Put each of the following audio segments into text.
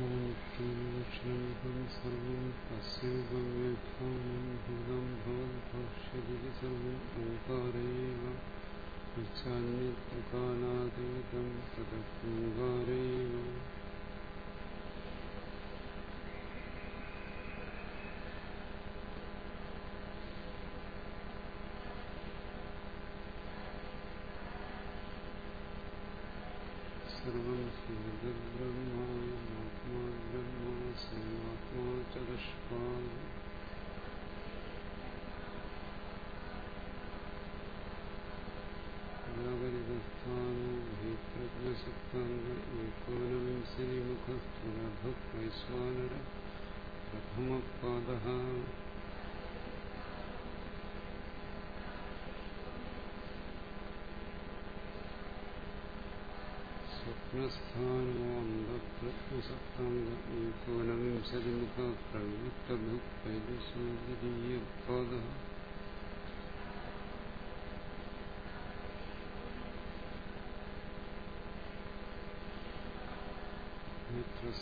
ഭൂതം സർവം തസ്യവ്യഭാനം ഭൂതം ഭവദ്ഭവിഷ്യതി സർവം ഓങ്കാരേവ ാന്യത്രികാലാതീതം തദോങ്കാരേവ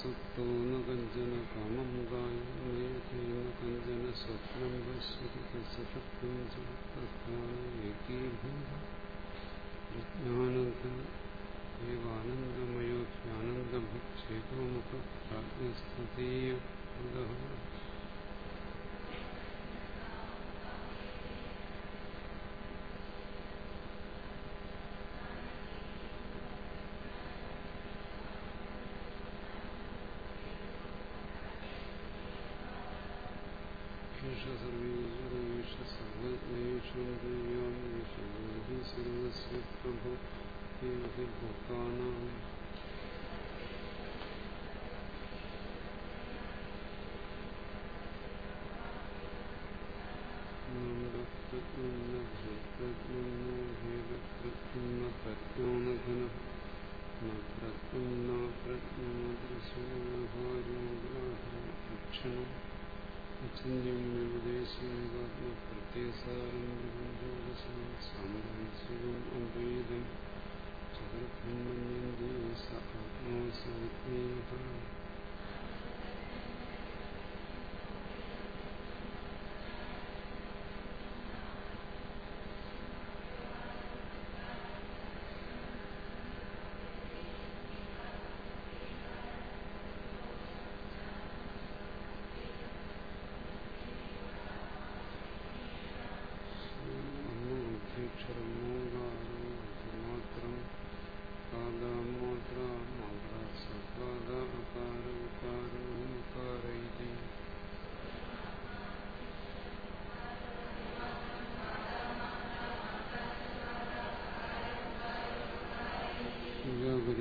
സുപ്തോ കഞ്ചന കാമം ഗായത്തെ ന കഞ്ചന സ്വപ്നം ഏവാനന്ദമയോപ്യാനന്ദഭുക്ഷേതോമുഖ പ്രാജ്ഞസ്തീയ സർവേശ്വരേഷ സർവജ്ഞേഷം സർവസ്യ പ്രഭു ഭൂതാനാം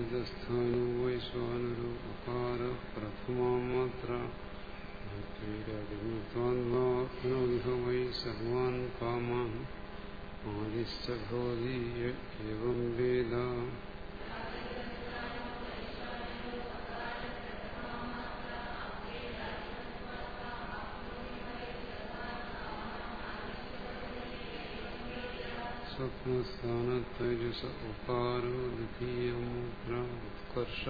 വ്യാപരിതസ്ഥാനോ വൈശ്വാനരോ അകാര പ്രഥമാമാത്ര ത്വാത്മാത്മനോഹ വൈ സർവാൻ കാമാൻ ആദിശ്ച ഭവതി ഏവം വേദ. സ്വപ്നസ്ഥാനത്തൈജസ ഉപാരോ ദ്വിതീയമുദ്ര ഉത്കർഷ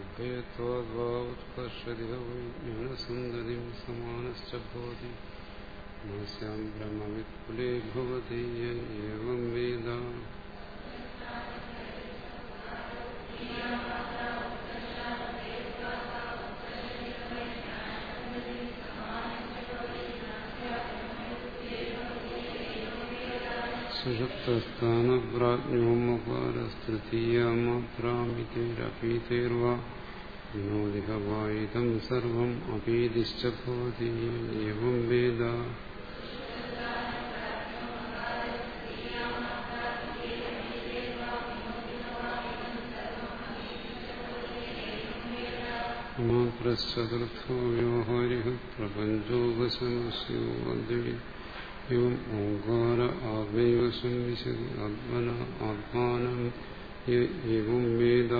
ഉഭയത്വാദ്വാ ഉത്കർഷതിഹ വൈജ്ഞാനസുന്ദരിം സമാനശ്ച ഭവതി നാസ്യാം ബ്രഹ്മവിത്കുലേ ഭവതി ഏവം വേദ സുഷുപ്തസ്ഥാനപ്രാജ്ഞോമകാരസ്തൃതീയമാത്രാമിതേരപീതേർവ വിനോദികവായുധം സർവം അപീതിശ്ച ഭവതി ഏവം വേദ മാത്രശ്ചതുർത്ഥോ വ്യോഹാരിഃ പ്രപഞ്ചോപശമസ്യോ അദ്വൈത ഓങ്കാര ആത്മൈവ സംവിശതി ആത്മന ആത്മാനം വേദ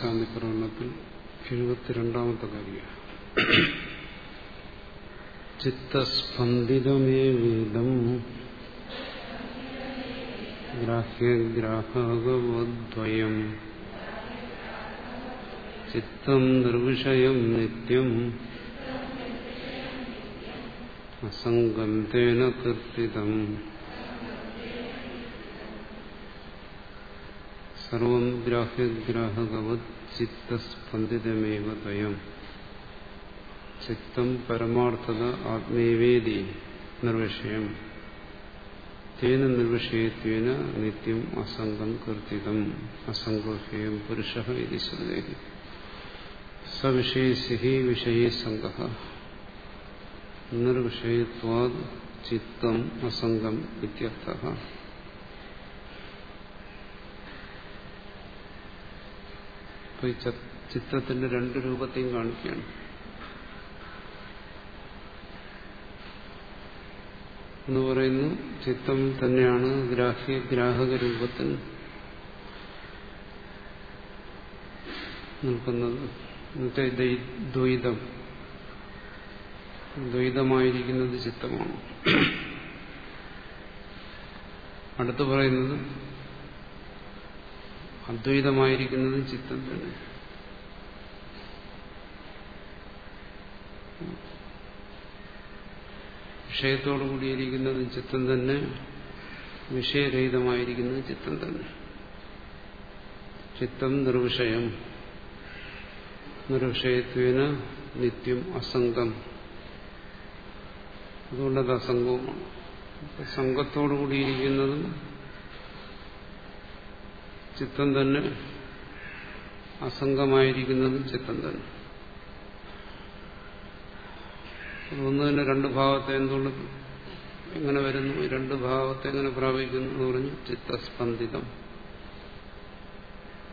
രാഗശാന്തി പ്രകടനത്തിൽ എഴുപത്തിരണ്ടാമത്തെ കാര്യം ചിത്തസ്പന്ദിതമേ വേദം ഗ്രാഹ്യഗ്രാഹകവദ്വയം. ചിത്തം നിർവിഷയം നിത്യം അസംഗന്തേന കീർത്തിതം. സർവം ഗ്രാഹ്യഗ്രാഹകവത് ചിത്തസ്പന്ദിതമേവ ദ്വയം ചിത്തം പരമാർത്ഥത ആത്മേവേദി നിർവിഷയം. തേന നിർവിഷയത്വേന നിത്യം അസംഗം കീർത്തിതം. അസംഗോഹ്യം പുരുഷ ഇത് ശ്രുതേ സവിഷയസി വിഷയേ സംഗ നിർവിഷയത്വാദ് ചിത്തം അസംഗം ഇത്യർത്ഥ. അപ്പൊ ഈ ചിത്രത്തിന്റെ രണ്ട് രൂപത്തെയും കാണിക്കുകയാണ്. എന്ന് പറയുന്നു ചിത്തം തന്നെയാണ് ഗ്രാഹ്യ ഗ്രാഹക രൂപത്തിൽ നിൽക്കുന്നത്. എന്നുവെച്ചാൽ ദ്വൈതം. ദ്വൈതമായിരിക്കുന്നത് ചിത്തമാണ് അടുത്ത് പറയുന്നത് അദ്വൈതമായിരിക്കുന്നത് ചിത്തം തന്നെ. വിഷയത്തോടു കൂടിയിരിക്കുന്നത് ചിത്തം തന്നെ. വിഷയരഹിതമായിരിക്കുന്നത് ചിത്തം തന്നെ. ചിത്തം നിർവിഷയം. നിർവിഷയത്വേന നിത്യം അസംഗം. അതുകൊണ്ടത് അസംഗവുമാണ്. സംഘത്തോടു കൂടിയിരിക്കുന്നതും ചിത്തം തന്നെ അസംഗമായിരിക്കുന്നത് ചിത്തം തന്നെ. ഒന്ന് തന്നെ രണ്ട് ഭാവത്തെ എന്തുകൊണ്ട് എങ്ങനെ വരുന്നു? രണ്ട് ഭാവത്തെ എങ്ങനെ പ്രാപിക്കുന്നു എന്ന് പറഞ്ഞു ചിത്തസ്പന്ദിതം.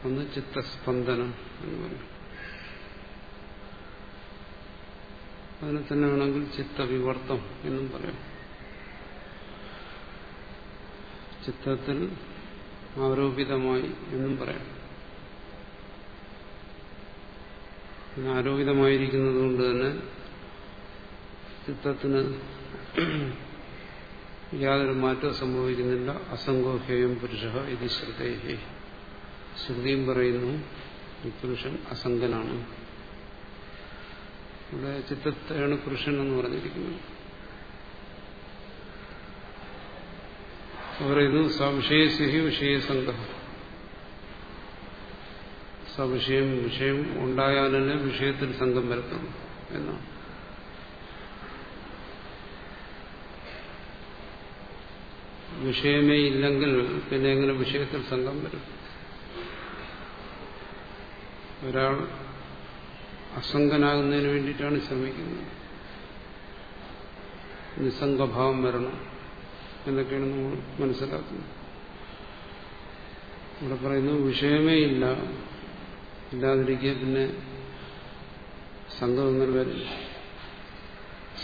ഒന്ന് ചിത്തസ്പന്ദനം എന്ന് പറയും. അതിനെ തന്നെ വേണമെങ്കിൽ ചിത്തവിവർത്തം എന്നും പറയാം. ചിത്തത്തിൽ ആരോപിതമായി എന്നും പറയാം. ആരോപിതമായിരിക്കുന്നത് കൊണ്ട് തന്നെ ചിത്തത്തിന് യാതൊരു മാറ്റവും സംഭവിക്കുന്നില്ല. അസംഗോഹ്യം പുരുഷ ഇത് ശ്രുതേഹി. ശ്രുതിയും പറയുന്നു ഈ പുരുഷൻ അസംഗനാണ്. ഇവിടെ ചിത്തത്തെയാണ് പുരുഷൻ എന്ന് പറഞ്ഞിരിക്കുന്നത്. പറയുന്നു സംശയസിഹി വിഷയസംഘ സംശയം വിഷയം ഉണ്ടായാലല്ലേ വിഷയത്തിൽ സംഘം വരുത്തുന്നു എന്നാണ്. വിഷയമേ ഇല്ലെങ്കിൽ പിന്നെ എങ്ങനെ വിഷയത്തിൽ സംഘം വരും? ഒരാൾ അസംഗനാകുന്നതിന് വേണ്ടിയിട്ടാണ് ശ്രമിക്കുന്നത്. നിസ്സംഗഭാവം വരണം. എന്നൊക്കെയാണ് നമ്മൾ മനസ്സിലാക്കുന്നത്. ഇവിടെ പറയുന്നു വിഷയമേ ഇല്ല. ഇല്ലാതിരിക്കുക പിന്നെ സംഘം എന്നൊരു വരും.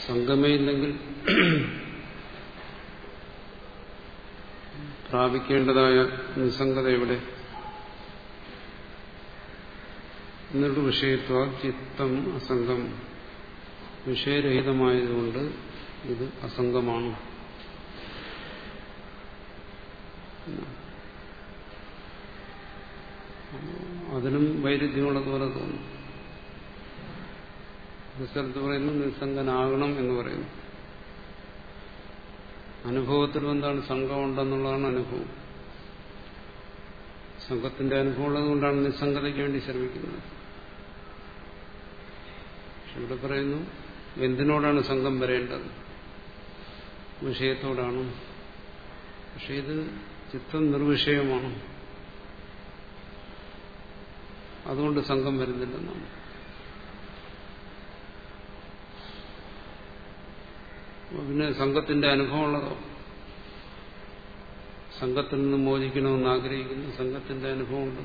സംഘമേ ഇല്ലെങ്കിൽ പ്രാപിക്കേണ്ടതായ നിസ്സംഗത എവിടെ? എന്നിട്ട് വിഷയത്വ ചിത്തം അസംഗം. വിഷയരഹിതമായതുകൊണ്ട് ഇത് അസംഗമാണ്. അതിനും വൈരുദ്ധ്യമുള്ളതുപോലെ തോന്നും. ഒരു സ്ഥലത്ത് പറയുന്നു നിസ്സംഗനാകണം എന്ന് പറയുന്നു. അനുഭവത്തിലും എന്താണ് സംഘം ഉണ്ടെന്നുള്ളതാണ് അനുഭവം. സംഘത്തിന്റെ അനുഭവം ഉള്ളതുകൊണ്ടാണ് നിസ്സംഗതയ്ക്ക് വേണ്ടി ശ്രമിക്കുന്നത്. പക്ഷെ ഇവിടെ പറയുന്നു എന്തിനോടാണ് സംഘം വരേണ്ടത്? വിഷയത്തോടാണ്. പക്ഷെ ഇത് ചിത്തം നിർവിഷയമാണ്. അതുകൊണ്ട് സംഘം വരുന്നില്ലെന്നാണ് പിന്നെ സംഘത്തിന്റെ അനുഭവമുള്ളതോ. സംഘത്തിൽ നിന്ന് മോചിക്കണമെന്ന് ആഗ്രഹിക്കുന്നു സംഘത്തിന്റെ അനുഭവമുണ്ട്.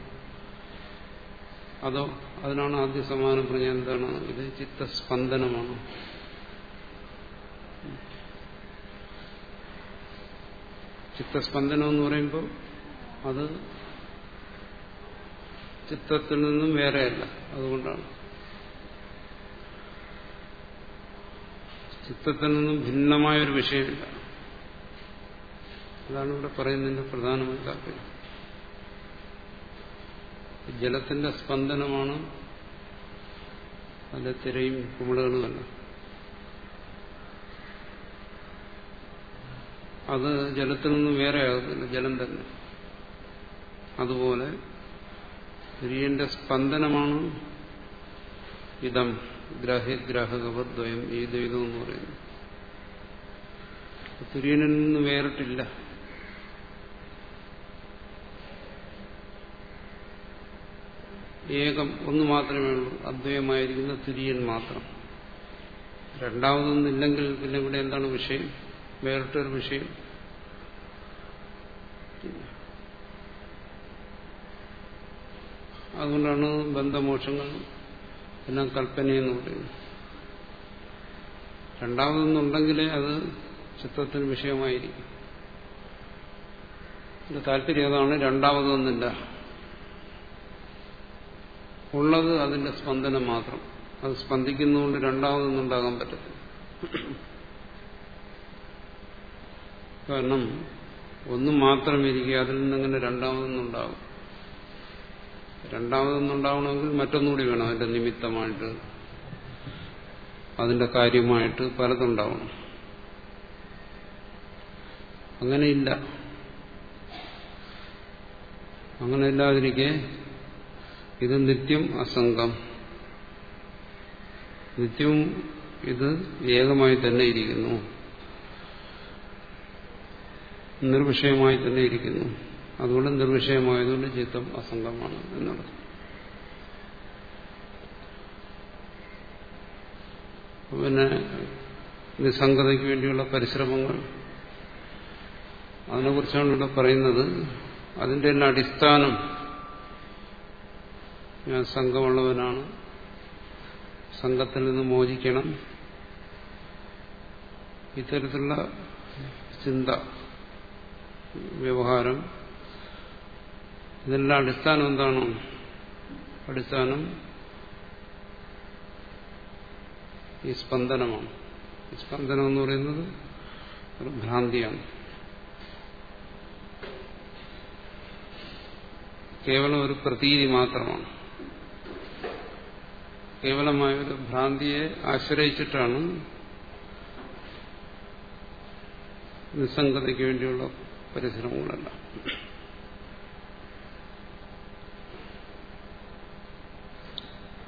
അതോ അതിനാണ് ആദ്യ സമാനം പറഞ്ഞ എന്താണ്? ഇത് ചിത്തസ്പന്ദനമാണ്. ചിത്തസ്പന്ദനം എന്ന് പറയുമ്പോൾ അത് ചിത്തത്തിൽ നിന്നും വേറെയല്ല. അതുകൊണ്ടാണ്. ചിത്തത്തിൽ നിന്നും ഭിന്നമായൊരു വിഷയമില്ല. അതാണ് ഇവിടെ പറയുന്നതിന്റെ പ്രധാനമായ താല്പര്യം. ജലത്തിന്റെ സ്പന്ദനമാണ് അതിന്റെ തിരയും കുമിളുകളുമല്ല അത് ജലത്തിൽ നിന്ന് വേറെ ജലം തന്നെ. അതുപോലെ തുര്യന്റെ സ്പന്ദനമാണ് ഇതം ഗ്രാഹ്യഗ്രാഹകവദ്വയം ഈ ദ്വൈതം എന്ന് പറയുന്നു തുര്യനിൽ നിന്ന് വേറിട്ടില്ല. ഏകം ഒന്ന് മാത്രമേ ഉള്ളൂ അദ്വയമായിരിക്കുന്ന തുര്യൻ മാത്രം. രണ്ടാമതൊന്നില്ലെങ്കിൽ പിന്നെ ഇവിടെ എന്താണ് വിഷയം? വേറിട്ടൊരു വിഷയം. അതുകൊണ്ടാണ് ബന്ധമോക്ഷങ്ങൾ എല്ലാം കൽപ്പനയെന്ന് പറയുന്നത് രണ്ടാമതൊന്നുണ്ടെങ്കിലേ അത് ചിത്രത്തിന് വിഷയമായിരിക്കും. എന്റെ താല്പര്യം അതാണ് രണ്ടാമതൊന്നില്ല. ഉള്ളത് അതിന്റെ സ്പന്ദനം മാത്രം. അത് സ്പന്ദിക്കുന്നതുകൊണ്ട് രണ്ടാമതൊന്നും ഉണ്ടാകാൻ പറ്റത്തില്ല. കാരണം ഒന്നും മാത്രം ഇരിക്കുക അതിൽ നിന്നിങ്ങനെ രണ്ടാമതൊന്നുണ്ടാവും. രണ്ടാമതൊന്നുണ്ടാവണമെങ്കിൽ മറ്റൊന്നുകൂടി വേണം അതിന്റെ നിമിത്തമായിട്ട് അതിന്റെ കാര്യമായിട്ട് പലതുണ്ടാവണം. അങ്ങനെയില്ല. അങ്ങനെ ഇല്ലാതിരിക്കെ ഇത് നിത്യം അസംഗം. നിത്യവും ഇത് ഏകമായി തന്നെ ഇരിക്കുന്നു. നിർവിഷയമായി തന്നെ ഇരിക്കുന്നു. അതുകൊണ്ട് നിർവിഷയമായതുകൊണ്ട് ചിത്തം അസംഗമാണ് എന്നുള്ളത് പിന്നെ നിസ്സംഗതയ്ക്ക് വേണ്ടിയുള്ള പരിശ്രമങ്ങൾ അതിനെക്കുറിച്ചാണ് ഇവിടെ പറയുന്നത്. അതിന്റെ തന്നെ അടിസ്ഥാനം ഞാൻ സംഘമുള്ളവനാണ്. സംഘത്തിൽ നിന്ന് മോചിക്കണം. ഇത്തരത്തിലുള്ള ചിന്ത വ്യവഹാരം. ഇതെല്ലാം അടിസ്ഥാനം എന്താണ്? അടിസ്ഥാനം ഈ സ്പന്ദനമാണ്. ഈ സ്പന്ദനം എന്ന് പറയുന്നത് ഒരു ഭ്രാന്തിയാണ്. കേവലം ഒരു പ്രതീതി മാത്രമാണ്. കേവലമായ ഒരു ഭ്രാന്തിയെ ആശ്രയിച്ചിട്ടാണ് നിസ്സംഗതയ്ക്ക് വേണ്ടിയുള്ള പരിശ്രമങ്ങളെല്ലാം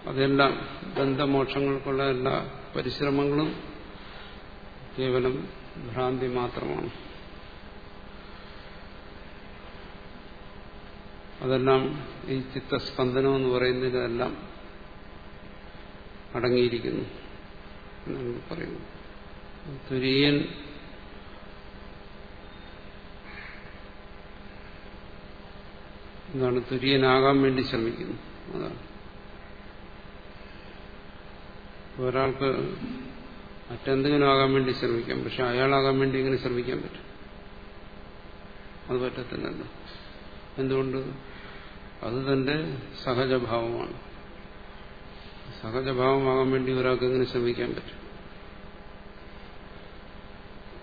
അതെല്ലാം ബന്ധമോക്ഷങ്ങൾക്കുള്ള എല്ലാ പരിശ്രമങ്ങളും കേവലം ഭ്രാന്തി മാത്രമാണ്. അതെല്ലാം ഈ ചിത്തസ്പന്ദനം എന്ന് പറയുന്നതിലെല്ലാം അടങ്ങിയിരിക്കുന്നു പറയുന്നു. തുര്യൻ എന്താണ് തുര്യനാകാൻ വേണ്ടി ശ്രമിക്കുന്നു. അതാണ്. ഒരാൾക്ക് മറ്റെന്തെങ്കിലും ആകാൻ വേണ്ടി ശ്രമിക്കാം. പക്ഷെ അയാളാകാൻ വേണ്ടി ഇങ്ങനെ ശ്രമിക്കാൻ പറ്റും അത് പറ്റത്തില്ലല്ലോ. എന്തുകൊണ്ട്? അത് തന്റെ സഹജഭാവമാണ്. സഹജഭാവമാകാൻ വേണ്ടി ഒരാൾക്ക് എങ്ങനെ ശ്രമിക്കാൻ പറ്റും?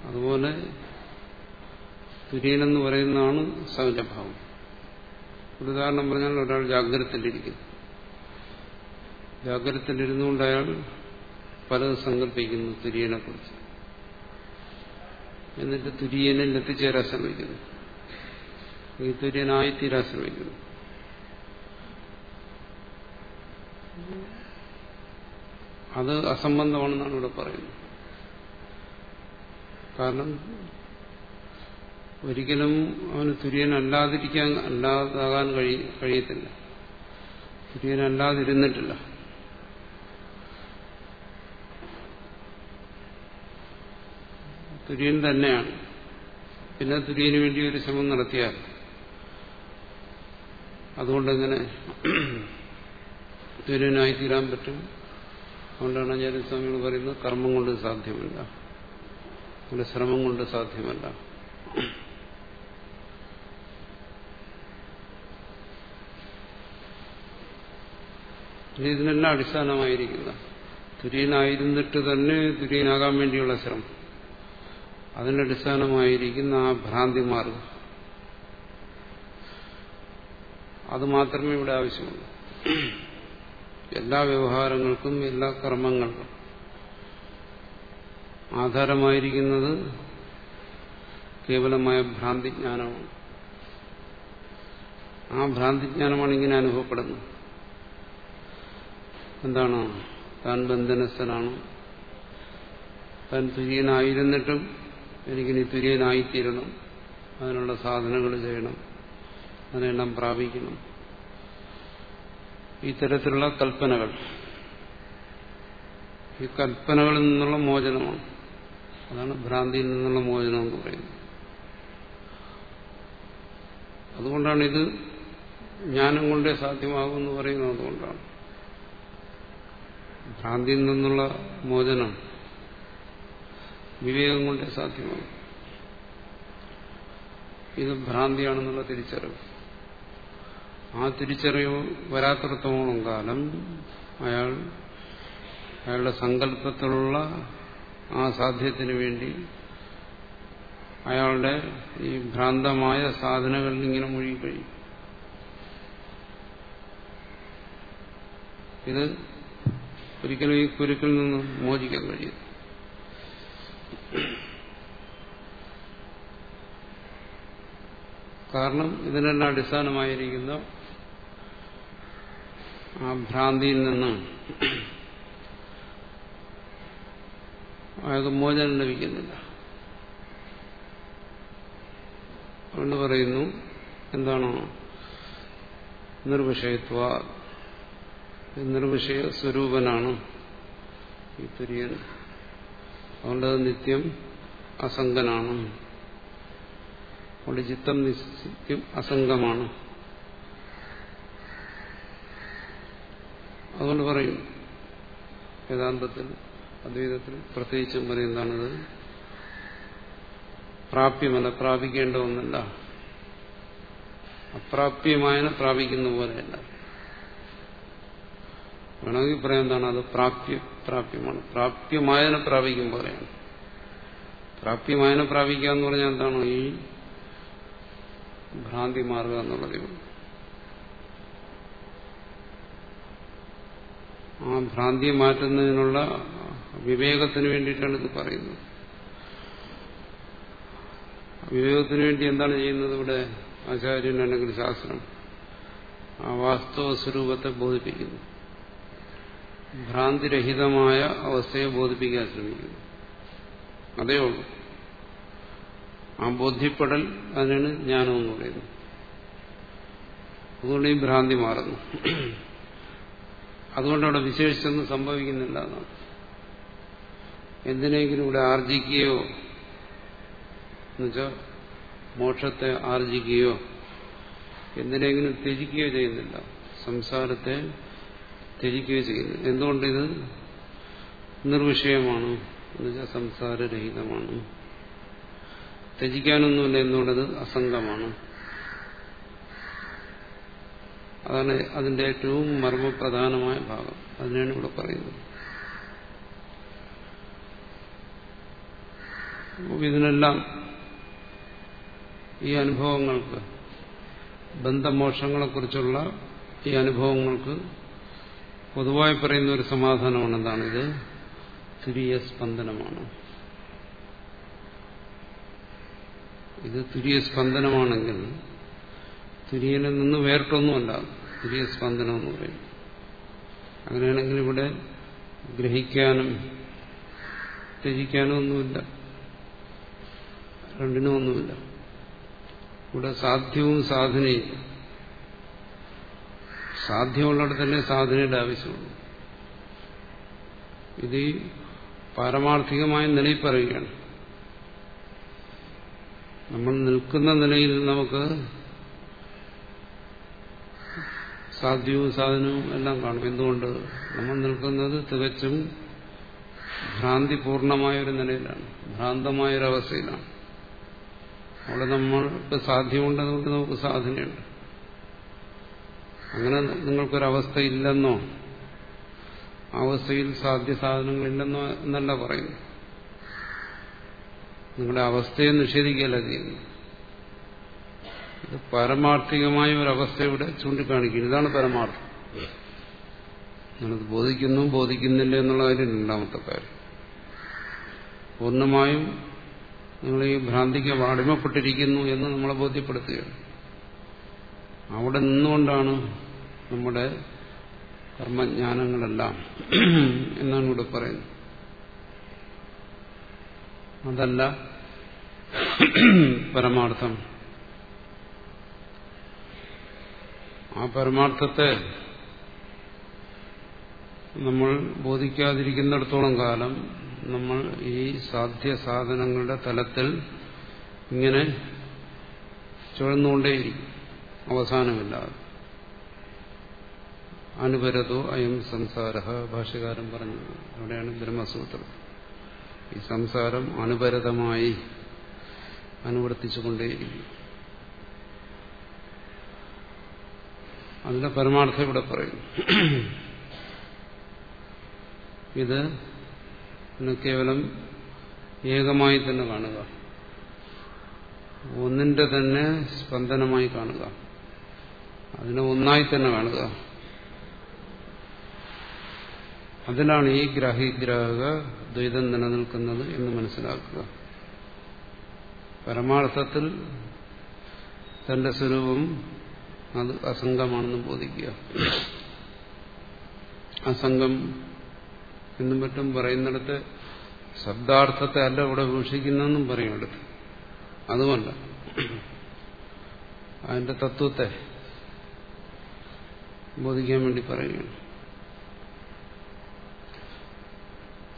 അതുപോലെ തുര്യനെന്ന് പറയുന്നതാണ് സഹജഭാവം. ഒരു ഉദാഹരണം പറഞ്ഞാൽ ഒരാൾ ജാഗ്രതത്തിലിരിക്കുന്നു ജാഗ്രതത്തിലിരുന്നുകൊണ്ട് അയാൾ പലതും സങ്കല്പിക്കുന്നു തുര്യനെക്കുറിച്ച്. എന്നിട്ട് തുര്യനിൽ എത്തിച്ചേരാൻ ശ്രമിക്കുന്നു ഈ തുര്യനായിത്തീരാൻ ശ്രമിക്കുന്നു അത് അസംബന്ധമാണെന്നാണ് ഇവിടെ പറയുന്നത്. കാരണം ഒരിക്കലും അവന് തുര്യനല്ലാതിരിക്കാൻ അല്ലാതാകാൻ കഴി കഴിയത്തില്ല. തുര്യനല്ലാതിരുന്നിട്ടില്ല. തുര്യൻ തന്നെയാണ്. പിന്നെ തുര്യന് വേണ്ടി ഒരു ശ്രമം നടത്തിയാൽ അതുകൊണ്ടെങ്ങനെ തുര്യനായി തീരാൻ പറ്റും? അതുകൊണ്ടാണ് ആചാര്യസ്വാമികൾ പറയുന്നത് കർമ്മം കൊണ്ട് സാധ്യമല്ല. ശ്രമം കൊണ്ട് സാധ്യമല്ല. ഇതിനെല്ലാം അടിസ്ഥാനമായിരിക്കുന്നത് തുര്യനായിരുന്നിട്ട് തന്നെ തുര്യനാകാൻ വേണ്ടിയുള്ള ശ്രമം. അതിനടിസ്ഥാനമായിരിക്കുന്ന ആ ഭ്രാന്തി മാർഗം. അത് മാത്രമേ ഇവിടെ ആവശ്യമുള്ളൂ. എല്ലാ വ്യവഹാരങ്ങൾക്കും എല്ലാ കർമ്മങ്ങൾക്കും ആധാരമായിരിക്കുന്നത് കേവലമായ ഭ്രാന്തിജ്ഞാനമാണ്. ആ ഭ്രാന്തിജ്ഞാനമാണ് ഇങ്ങനെ അനുഭവപ്പെടുന്നത്. എന്താണ്? താൻ ബന്ധനസ്ഥനാണ്. താൻ തുര്യനായിരുന്നിട്ടും എനിക്കിനി തുര്യനായിത്തീരണം അതിനുള്ള സാധനങ്ങൾ ചെയ്യണം. അതിനെല്ലാം പ്രാപിക്കണം. ഇത്തരത്തിലുള്ള കൽപ്പനകൾ. ഈ കൽപ്പനകളിൽ നിന്നുള്ള മോചനമാണ്. അതാണ് ഭ്രാന്തിയിൽ നിന്നുള്ള മോചനം എന്ന് പറയുന്നത്. അതുകൊണ്ടാണ് ഇത് ജ്ഞാനം കൊണ്ടേ സാധ്യമാകുമെന്ന് പറയുന്നത് അതുകൊണ്ടാണ്. ഭ്രാന്തിയിൽ നിന്നുള്ള മോചനം വിവേകം കൊണ്ടേ സാധ്യമാകും ഇത് ഭ്രാന്തിയാണെന്നുള്ള തിരിച്ചറിവ്. ആ തിരിച്ചറിവ് വരാത്തിടത്തോളം കാലം അയാൾ അയാളുടെ സങ്കല്പത്തിലുള്ള ആ സാധ്യത്തിന് വേണ്ടി അയാളുടെ ഈ ഭ്രാന്തമായ സാധനങ്ങളിൽ ഇങ്ങനെ മുഴുകിക്കഴിയും ഇത് ഒരിക്കലും ഈ കുരുക്കിൽ നിന്ന് മോചിക്കാൻ കഴിയും കാരണം ഇതിനെല്ലാം അടിസ്ഥാനമായിരിക്കുന്ന ആ ഭ്രാന്തിയിൽ നിന്ന് അയാൾക്ക് മോചനം ലഭിക്കുന്നില്ല. അതുകൊണ്ട് പറയുന്നു എന്താണോ? നിർവിഷയത്വ നിർവിഷയ സ്വരൂപനാണ് ഈ തുര്യൻ. അതുകൊണ്ട് നിത്യം അസംഗനാണ്. അതുകൊണ്ട് ചിത്തം നിത്യം അസംഗമാണ്. അതുകൊണ്ട് പറയും വേദാന്തത്തിൽ അദ്വൈതത്തിൽ പ്രത്യേകിച്ചും പറയുന്നതാണിത് പ്രാപ്യമല്ല പ്രാപിക്കേണ്ട ഒന്നല്ല. അപ്രാപ്യമായ പ്രാപിക്കുന്ന പോലെയല്ല. വേണമെങ്കിൽ പറയാൻ എന്താണ്? അത് പ്രാപ്യ പ്രാപ്യമാണ്. പ്രാപ്യമായനെ പ്രാപിക്കും പോലെയാണ് പ്രാപ്യമായനെ പ്രാപിക്കുക എന്ന് പറഞ്ഞാൽ എന്താണ്? ഈ ഭ്രാന്തി മാർഗം എന്നുള്ളത് ആ ഭ്രാന്തിയെ മാറ്റുന്നതിനുള്ള വിവേകത്തിന് വേണ്ടിയിട്ടാണ് ഇത് പറയുന്നത്. വിവേകത്തിന് വേണ്ടി എന്താണ് ചെയ്യുന്നത് ഇവിടെ ആചാര്യൻ അല്ലെങ്കിൽ ശാസ്ത്രം ആ വാസ്തവ സ്വരൂപത്തെ ബോധിപ്പിക്കുന്നു. ഭ്രാന്തിരഹിതമായ അവസ്ഥയെ ബോധിപ്പിക്കാൻ ശ്രമിക്കുന്നു. അതേ ഉള്ളൂ. ആ ബോധ്യപ്പെടൽ അതിനാണ് ജ്ഞാനമെന്ന് പറയുന്നത് അതുകൊണ്ട് ഈ ഭ്രാന്തി മാറുന്നു. അതുകൊണ്ട് അവിടെ വിശേഷിച്ചൊന്നും സംഭവിക്കുന്നില്ല എന്നാണ്. എന്തിനെങ്കിലും ഇവിടെ ആർജിക്കുകയോ എന്നുവെച്ചാൽ മോക്ഷത്തെ ആർജിക്കുകയോ എന്തിനെങ്കിലും ത്യജിക്കുകയോ ചെയ്യുന്നില്ല. സംസാരത്തെ ത്യജിക്കുകയോ ചെയ്യുന്നു. എന്തുകൊണ്ടിത്? നിർവിഷയമാണ്. എന്നുവെച്ചാൽ സംസാരരഹിതമാണ്. ത്യജിക്കാനൊന്നുമില്ല എന്നുള്ളത് അസംഗമാണ്. അതാണ് അതിന്റെ ഏറ്റവും മർമ്മപ്രധാനമായ ഭാഗം. അതിനാണ് ഇവിടെ പറയുന്നത്. ഇതിനെല്ലാം ഈ അനുഭവങ്ങൾക്ക് ബന്ധമോക്ഷങ്ങളെക്കുറിച്ചുള്ള ഈ അനുഭവങ്ങൾക്ക് പൊതുവായി പറയുന്ന ഒരു സമാധാനമാണ് എന്താണിത് തുരിയ സ്പന്ദനമാണ്. ഇത് തുരിയ സ്പന്ദനമാണെങ്കിൽ തുര്യനിൽ നിന്ന് വേറിട്ടൊന്നുമല്ല. തുരിയ സ്പന്ദനം എന്ന് പറയും. അങ്ങനെയാണെങ്കിൽ ഇവിടെ ഗ്രഹിക്കാനും ത്യജിക്കാനും ഒന്നുമില്ല രണ്ടിനും ഒന്നുമില്ല ഇവിടെ സാധ്യവും സാധനയും സാധ്യമുള്ളിടത്തന്നെ സാധനയുടെ ആവശ്യമുള്ളൂ. ഇത് പാരമാർത്ഥികമായ നിലയിൽ പറയുകയാണ് നമ്മൾ നിൽക്കുന്ന നിലയിൽ നമുക്ക് സാധ്യവും സാധനവും എല്ലാം കാണും. എന്തുകൊണ്ട്? നമ്മൾ നിൽക്കുന്നത് തികച്ചും ഭ്രാന്തിപൂർണമായ ഒരു നിലയിലാണ്. ഭ്രാന്തമായൊരവസ്ഥയിലാണ്. അവിടെ നമ്മൾക്ക് സാധ്യമുണ്ടതുകൊണ്ട് നമുക്ക് സാധനയുണ്ട്. അങ്ങനെ നിങ്ങൾക്കൊരവസ്ഥ ഇല്ലെന്നോ അവസ്ഥയിൽ സാധ്യ സാധനങ്ങളില്ലെന്നോ എന്നല്ല പറയുന്നു നിങ്ങളുടെ അവസ്ഥയെ നിഷേധിക്കുകയല്ല ചെയ്യുന്നു ഇത് പരമാർത്ഥികമായ ഒരവസ്ഥ ഇവിടെ ചൂണ്ടിക്കാണിക്കുന്നു ഇതാണ് പരമാർത്ഥം. നിങ്ങളത് ബോധിക്കുന്നു ബോധിക്കുന്നില്ല എന്നുള്ള കാര്യം രണ്ടാമത്തെ കാര്യം. പൂർണമായും നിങ്ങൾ ഈ ഭ്രാന്തിക്ക് അടിമപ്പെട്ടിരിക്കുന്നു എന്ന് നമ്മളെ ബോധ്യപ്പെടുത്തുകയാണ്. അവിടെ നിന്നുകൊണ്ടാണ് നമ്മുടെ കർമ്മജ്ഞാനങ്ങളെല്ലാം എന്നാണ് ഇവിടെ പറയുന്നത്. അതല്ല പരമാർത്ഥം. ആ പരമാർത്ഥത്തെ നമ്മൾ ബോധിക്കാതിരിക്കുന്നിടത്തോളം കാലം നമ്മൾ ഈ സാധ്യ സാധനങ്ങളുടെ തലത്തിൽ ഇങ്ങനെ ചുഴന്നുകൊണ്ടേയിരിക്കും അവസാനമില്ലാതെ. അനുപരതോ അയം സംസാര ഭാഷകാരൻ പറഞ്ഞു. അവിടെയാണ് ബ്രഹ്മസൂത്രം. ഈ സംസാരം അനുപരതമായി അനുവർത്തിച്ചുകൊണ്ടേയിരിക്കും അതിന്റെ പരമാർത്ഥം ഇവിടെ പറയും ഇത് കേവലം ഏകമായി തന്നെ കാണുക. ഒന്നിന്റെ തന്നെ സ്പന്ദനമായി കാണുക. അതിനെ ഒന്നായി തന്നെ കാണുക അതിലാണ് ഈ ഗ്രാഹിഗ്രാഹക ദ്വൈതം നിലനിൽക്കുന്നത് എന്ന് മനസ്സിലാക്കുക. പരമാർത്ഥത്തിൽ തന്റെ സ്വരൂപം അത് അസംഗമാണെന്ന് ബോധിക്കുക. അസംഗം എന്നും മറ്റും പറയുന്നിടത്ത് ശബ്ദാർത്ഥത്തെ അല്ല ഇവിടെ വീക്ഷിക്കുന്നെന്നും പറയുന്നിടത്ത്. അതുമല്ല. അതിന്റെ തത്വത്തെ ബോധിക്കാൻ വേണ്ടി പറയുകയാണ്.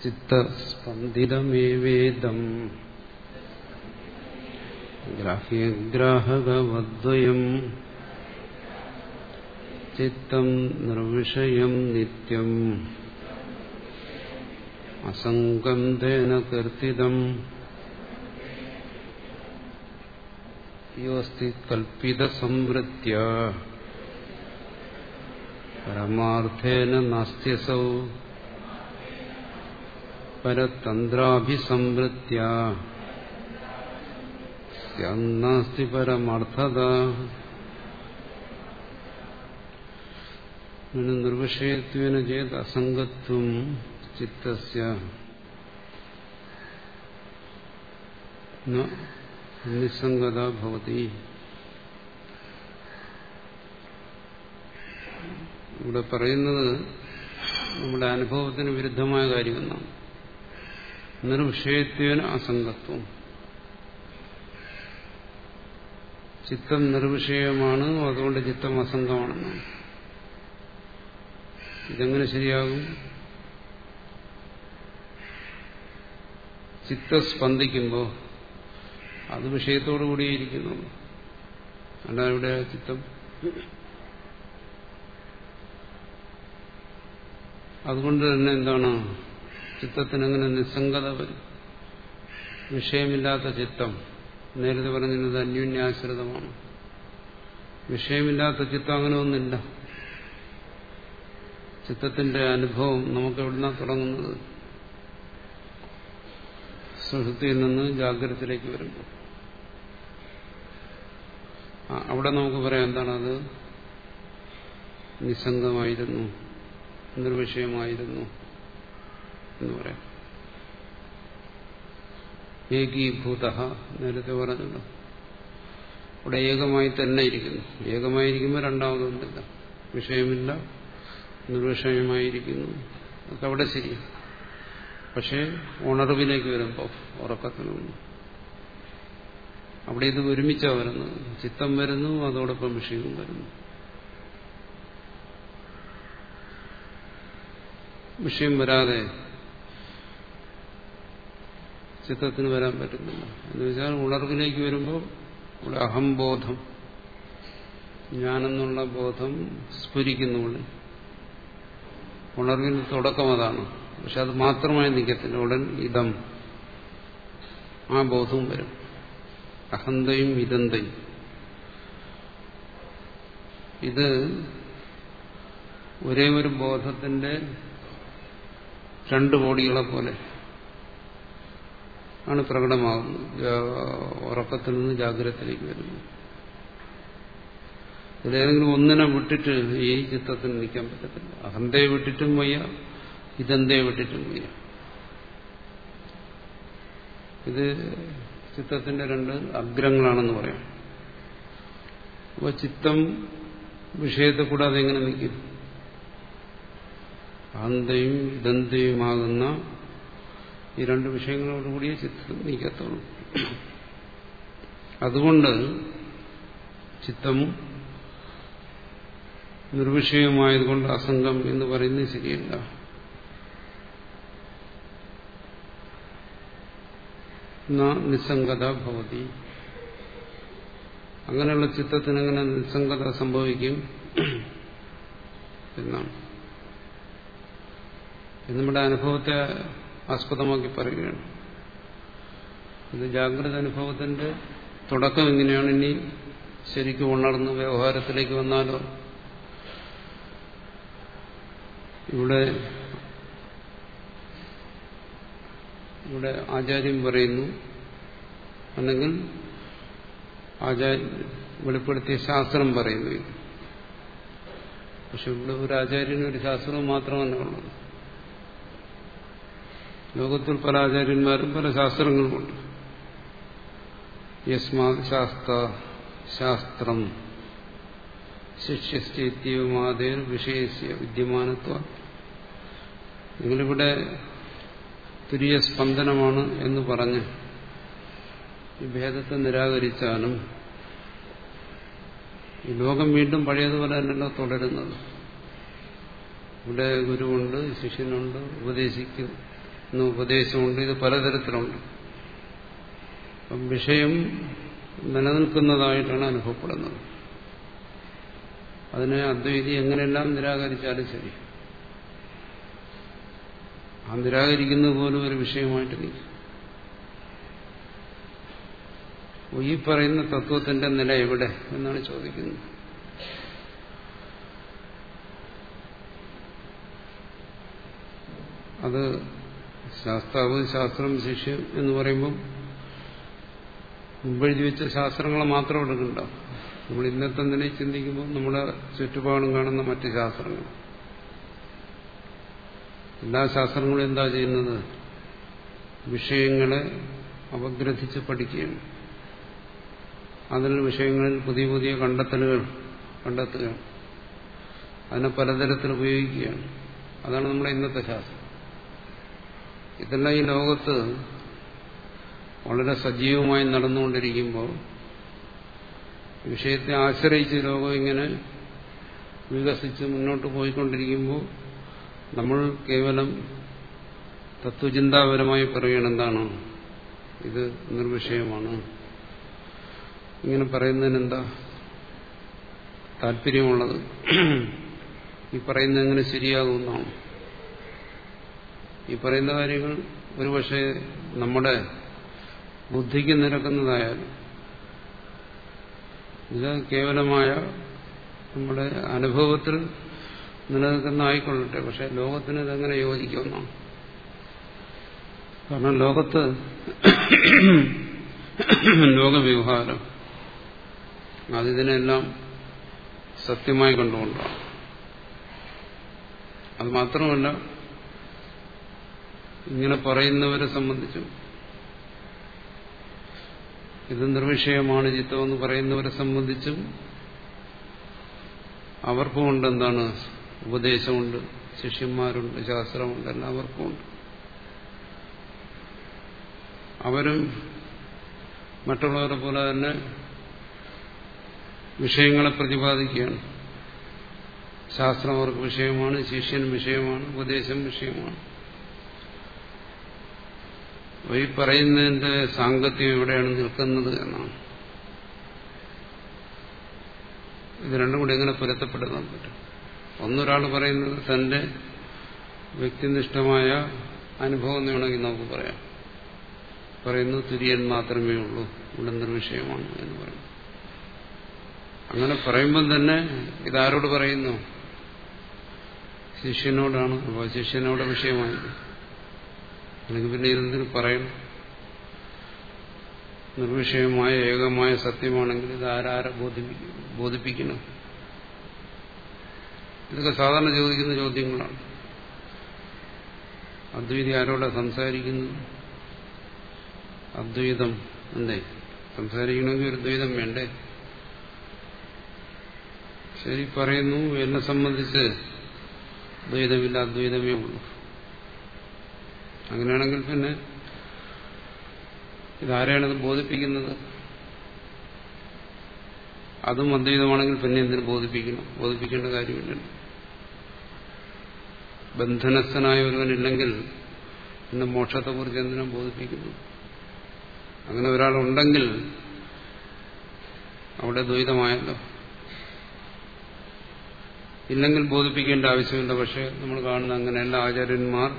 ചിത്തസ്പന്ദിതമേവേദം ഗ്രാഹ്യഗ്രാഹകവദ്വയം ചിത്തം നിർവിഷയം നിത്യം അസംഗം തേന കീർത്തിതം യോസ്തി കൽപ്പിത സംവൃത്യ പരമാർത്ഥേന നാസ്തിയസൗ. പരതന്ത്രാഭിസംവൃത്യ. നാസ്തി പരമാർത്ഥത. നിർവിഷയത്വേന ചേത് അസംഗത്വം ചിത്തസ്യ. നിസ്സംഗത ഭവതി. ഇവിടെ പറയുന്നത് നമ്മുടെ അനുഭവത്തിന് വിരുദ്ധമായ കാര്യമെന്നാണ്. നിർവിഷയത്വേന അസംഗത്വം. ചിത്തം നിർവിഷയമാണ് അതുകൊണ്ട് ചിത്തം അസംഗമാണെന്നാണ്. ഇതെങ്ങനെ ശരിയാകും? ചിത്തം സ്പന്ദിക്കുമ്പോൾ അത് വിഷയത്തോടു കൂടിയിരിക്കുന്നു അല്ല ഇവിടെ ചിത്തം? അതുകൊണ്ട് തന്നെ എന്താണ്? ചിത്തത്തിന് അങ്ങനെ നിസ്സംഗത വരും. വിഷയമില്ലാത്ത ചിത്തം. നേരത്തെ പറഞ്ഞത് അന്യോന്യാശ്രിതമാണ്. വിഷയമില്ലാത്ത ചിത്തം അങ്ങനെ ഒന്നില്ല ചിത്തത്തിന്റെ അനുഭവം നമുക്ക് എവിടുന്ന തുടങ്ങുന്നത്? സുഹൃത്തിയിൽ നിന്ന് ജാഗ്രതത്തിലേക്ക് വരുമ്പോൾ. അവിടെ നമുക്ക് പറയാം എന്താണ് അത്? നിസ്സംഗമായിരുന്നു. നിർവിഷയമായിരുന്നു എന്ന് പറയാം. ഏകീഭൂത നേരത്തെ പറഞ്ഞല്ലോ. അവിടെ ഏകമായി തന്നെ ഇരിക്കുന്നു. ഏകമായിരിക്കുമ്പോൾ രണ്ടാമതൊന്നുമില്ല. വിഷയമില്ല നിർവിഷയമായിരിക്കുന്നു. അതൊക്കെ അവിടെ ശരി. പക്ഷേ ഉണർവിലേക്ക് വരുമ്പോൾ ഉറക്കത്തിനൊന്നും നിന്ന് അവിടെ ഇത് ഒരുമിച്ചാണ് വരുന്നത്. ചിത്തം വരുന്നു അതോടൊപ്പം വിഷയവും വരുന്നു. വിഷയം വരാതെ ചിത്രത്തിന് വരാൻ പറ്റുന്നില്ല. എന്ന് വെച്ചാൽ ഉണർവിലേക്ക് വരുമ്പോൾ ഇവിടെ അഹംബോധം ഞാനെന്നുള്ള ബോധം സ്ഫുരിക്കുന്നുള്ളു ഉണർവിന് തുടക്കം അതാണ്. പക്ഷെ അത് മാത്രമായി നിൽക്കത്തില്ല. ഉടൻ ഇതം. ആ ബോധവും വരും. അഹന്തയും ഇതന്തയും. ഇത് ഒരേ ഒരു ബോധത്തിന്റെ രണ്ട് ബോഡികളെ പോലെ ആണ് പ്രകടമാകുന്നത്. ഉറക്കത്തിൽ നിന്ന് ജാഗ്രതത്തിലേക്ക് വരുന്നത്. ഇതിലേതെങ്കിലും ഒന്നിനെ വിട്ടിട്ട് ഈ ചിത്രത്തിന് നിൽക്കാൻ പറ്റത്തില്ല. അഹന്തയെ വിട്ടിട്ടും വയ്യ ഇതെന്തേ വിട്ടിട്ടും വയ്യ. ഇത് ചിത്രത്തിന്റെ രണ്ട് അഗ്രങ്ങളാണെന്ന് പറയാം. അപ്പോൾ ചിത്തം വിഷയത്തെ കൂടാതെ എങ്ങനെ നിൽക്കും? അഹന്തയും ദന്തയുമാകുന്ന ഈ രണ്ട് വിഷയങ്ങളോടുകൂടിയേ ചിത്തം നീക്കത്തുള്ളൂ അതുകൊണ്ട് ചിത്തം നിർവിഷയമായതുകൊണ്ട് അസംഗം എന്ന് പറയുന്നത് ശരിയല്ല. നിസ്സംഗത ഭവതി. അങ്ങനെയുള്ള ചിത്തത്തിന് എങ്ങനെ നിസ്സംഗത സംഭവിക്കും എന്നാണ്. നമ്മുടെ അനുഭവത്തെ ആസ്പദമാക്കി പറയുകയാണ്. ഇത് ജാഗ്രത അനുഭവത്തിന്റെ തുടക്കം എങ്ങനെയാണ് ഇനി ശരിക്കും ഉണർന്ന് വ്യവഹാരത്തിലേക്ക് വന്നാലോ? ഇവിടെ ഇവിടെ ആചാര്യം പറയുന്നു. അല്ലെങ്കിൽ ആചാര്യ വെളിപ്പെടുത്തിയ ശാസ്ത്രം പറയുന്നു ഇത്. പക്ഷെ ഇവിടെ ഒരു ആചാര്യനും ഒരു ശാസ്ത്രവും മാത്രമല്ല ഉള്ളത്. ലോകത്തിൽ പല ആചാര്യന്മാരും പല ശാസ്ത്രങ്ങളുമുണ്ട് യസ്മാ ശാസ്ത്ര ശാസ്ത്രം ശിഷ്യസ്ഥിത്യവുമാതേർ വിഷയസ്യ വിദ്യമാനത്വ. നിങ്ങളിവിടെ തുരിയ സ്പന്ദനമാണ് എന്ന് പറഞ്ഞ് ഈ ഭേദത്തെ നിരാകരിച്ചാലും ഈ ലോകം വീണ്ടും പഴയതുപോലെ തന്നെയല്ലോ തുടരുന്നത്. ഇവിടെ ഗുരുവുണ്ട് ശിഷ്യനുണ്ട് ഉപദേശിക്കുന്ന ഉപദേശമുണ്ട്. ഇത് പലതരത്തിലുണ്ട്. വിഷയം നിലനിൽക്കുന്നതായിട്ടാണ് അനുഭവപ്പെടുന്നത്. അതിനെ അദ്വൈതി എങ്ങനെയെല്ലാം നിരാകരിച്ചാലും ശരി. ആ നിരാകരിക്കുന്നത് പോലും ഒരു വിഷയമായിട്ട് നീക്കും ഈ പറയുന്ന തത്വത്തിന്റെ നില എവിടെ എന്നാണ് ചോദിക്കുന്നത്. അത് ശാസ്ത്രാവ് ശാസ്ത്രം ശിഷ്യം എന്ന് പറയുമ്പം മുമ്പെഴുതി വെച്ച ശാസ്ത്രങ്ങളെ മാത്രം എടുക്കണ്ട. നമ്മൾ ഇന്നത്തെ തന്നെ ചിന്തിക്കുമ്പോൾ നമ്മുടെ ചുറ്റുപാടും കാണുന്ന മറ്റ് ശാസ്ത്രങ്ങൾ. എല്ലാ ശാസ്ത്രങ്ങളും എന്താ ചെയ്യുന്നത്? വിഷയങ്ങളെ അപഗ്രഥിച്ച് പഠിക്കുകയാണ്. അതിൽ വിഷയങ്ങളിൽ പുതിയ പുതിയ കണ്ടെത്തലുകൾ കണ്ടെത്തുകയാണ്. അതിനെ പലതരത്തിൽ ഉപയോഗിക്കുകയാണ്. അതാണ് നമ്മുടെ ഇന്നത്തെ ശാസ്ത്രം. ഇതെല്ലാം ഈ ലോകത്ത് വളരെ സജീവമായി നടന്നുകൊണ്ടിരിക്കുമ്പോൾ വിഷയത്തെ ആശ്രയിച്ച് ലോകം ഇങ്ങനെ വികസിച്ച് മുന്നോട്ട് പോയിക്കൊണ്ടിരിക്കുമ്പോൾ നമ്മൾ കേവലം തത്വചിന്താപരമായി പറയണെന്താണ് ഇത് നിർവിഷയമാണ്. ഇങ്ങനെ പറയുന്നതിന് എന്താ താല്പര്യമുള്ളത്? ഈ പറയുന്നത് എങ്ങനെ ശരിയാകുമെന്നാണ് ഈ പറയുന്ന കാര്യങ്ങൾ ഒരുപക്ഷെ നമ്മുടെ ബുദ്ധിക്ക് നിരക്കുന്നതായാലും ഇത് കേവലമായ നമ്മുടെ അനുഭവത്തിൽ നിലനിൽക്കുന്ന ആയിക്കൊള്ളട്ടെ പക്ഷെ ലോകത്തിന് ഇതെങ്ങനെ യോജിക്കുമെന്നാണ് കാരണം ലോകത്ത് ലോകവ്യവഹാരം അതിതിനെല്ലാം സത്യമായി കണ്ടുകൊണ്ടാണ്. അത് മാത്രമല്ല ഇങ്ങനെ പറയുന്നവരെ സംബന്ധിച്ചും ഇത് നിർവിഷയമാണ് ചിത്തമെന്ന് പറയുന്നവരെ സംബന്ധിച്ചും അവർക്കും ഉണ്ട് എന്താണ് ഉപദേശമുണ്ട് ശിഷ്യന്മാരുണ്ട് ശാസ്ത്രമുണ്ട് എല്ലാവർക്കും ഉണ്ട്. അവരും മറ്റുള്ളവരെ പോലെ തന്നെ വിഷയങ്ങളെ പ്രതിപാദിക്കുകയാണ്. ശാസ്ത്രം അവർക്ക് വിഷയമാണ് ശിഷ്യൻ വിഷയമാണ് ഉപദേശം വിഷയമാണ്. ഈ പറയുന്നതിന്റെ സാങ്കത്യം എവിടെയാണ് നിൽക്കുന്നത് എന്നാണ്. ഇത് രണ്ടും കൂടി എങ്ങനെ പുരത്തപ്പെടുത്താൻ പറ്റും? ഒന്നൊരാൾ പറയുന്നത് തന്റെ വ്യക്തിനിഷ്ഠമായ അനുഭവം എന്ന് വേണമെങ്കിൽ നമുക്ക് പറയാം. പറയുന്നു തുര്യൻ മാത്രമേ ഉള്ളൂ ഇവിടെ നിർവിഷയമാണ് എന്ന് പറയുന്നു. അങ്ങനെ പറയുമ്പം തന്നെ ഇതാരോട് പറയുന്നു? ശിഷ്യനോടാണ്. അപ്പോൾ ശിഷ്യനോട് വിഷയമായി അല്ലെങ്കിൽ പിന്നെ ഇതെന്തിനു പറയും നിർവിഷയമായ ഏകമായ സത്യമാണെങ്കിൽ ഇത് ആരാരെ ബോധിപ്പിക്കും ബോധിപ്പിക്കണം ഇതൊക്കെ സാധാരണ ചോദിക്കുന്ന ചോദ്യങ്ങളാണ്. അദ്വൈതി ആരോടെ സംസാരിക്കുന്നു അദ്വൈതം എന്തേ സംസാരിക്കണമെങ്കിൽ ഒരു ദ്വൈതം വേണ്ടേ? ശരി പറയുന്നു എന്നെ സംബന്ധിച്ച് ദ്വൈതമില്ല അദ്വൈതമേ ഉള്ളൂ. അങ്ങനെയാണെങ്കിൽ പിന്നെ ഇതാരെയാണിത് ബോധിപ്പിക്കുന്നത്? അതും അദ്വൈതമാണെങ്കിൽ പിന്നെ എന്തിനു ബോധിപ്പിക്കണം? ബോധിപ്പിക്കേണ്ട കാര്യമില്ല. ബന്ധനസ്ഥനായ ഒരുവനില്ലെങ്കിൽ പിന്നെ മോക്ഷത്തെക്കുറിച്ച് എന്തിനാ ബോധിപ്പിക്കുന്നു അങ്ങനെ ഒരാളുണ്ടെങ്കിൽ അവിടെ ദ്വൈതമായല്ലോ. ഇല്ലെങ്കിൽ ബോധിപ്പിക്കേണ്ട ആവശ്യമില്ല. പക്ഷെ നമ്മൾ കാണുന്ന അങ്ങനെയല്ല ആചാര്യന്മാർ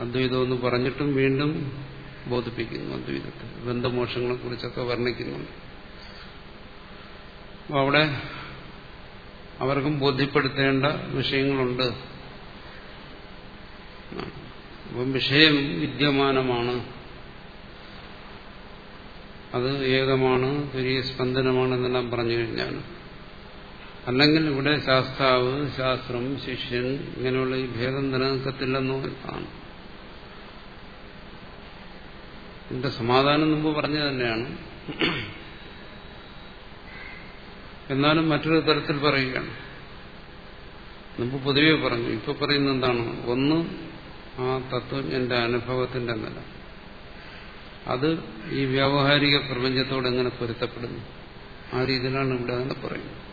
അദ്വൈതം എന്ന് പറഞ്ഞിട്ടും വീണ്ടും ബോധിപ്പിക്കുന്നു അദ്വൈതത്തെ. ബന്ധമോക്ഷങ്ങളെ കുറിച്ചൊക്കെ വർണിക്കുന്നുണ്ട്. അപ്പോൾ അവിടെ അവർക്കും ബോധ്യപ്പെടുത്തേണ്ട വിഷയങ്ങളുണ്ട്. അപ്പം വിഷയം വിദ്യമാനമാണ്. അത് ഏകമാണ് സ്പന്ദനമാണ് എന്നെല്ലാം പറഞ്ഞു കഴിഞ്ഞാൽ. അല്ലെങ്കിൽ ഇവിടെ ശാസ്ത്രാവ് ശാസ്ത്രം ശിഷ്യൻ ഇങ്ങനെയുള്ള ഈ ഭേദം നിലനിൽക്കത്തില്ലെന്നോ ആണ് ഇതിന്റെ സമാധാനം മുമ്പ് പറഞ്ഞു തന്നെയാണ്. എന്നാലും മറ്റൊരു തരത്തിൽ പറയുകയാണ്. മുമ്പ് പൊതുവെ പറഞ്ഞു ഇപ്പൊ പറയുന്ന എന്താണ്? ഒന്ന് ആ തത്വം എന്റെ അനുഭവത്തിന്റെ നില. അത് ഈ വ്യാവഹാരിക പ്രപഞ്ചത്തോട് എങ്ങനെ പൊരുത്തപ്പെടുന്നു? ആ രീതിയിലാണ് ഇവിടെ അങ്ങനെ പറയുന്നത്.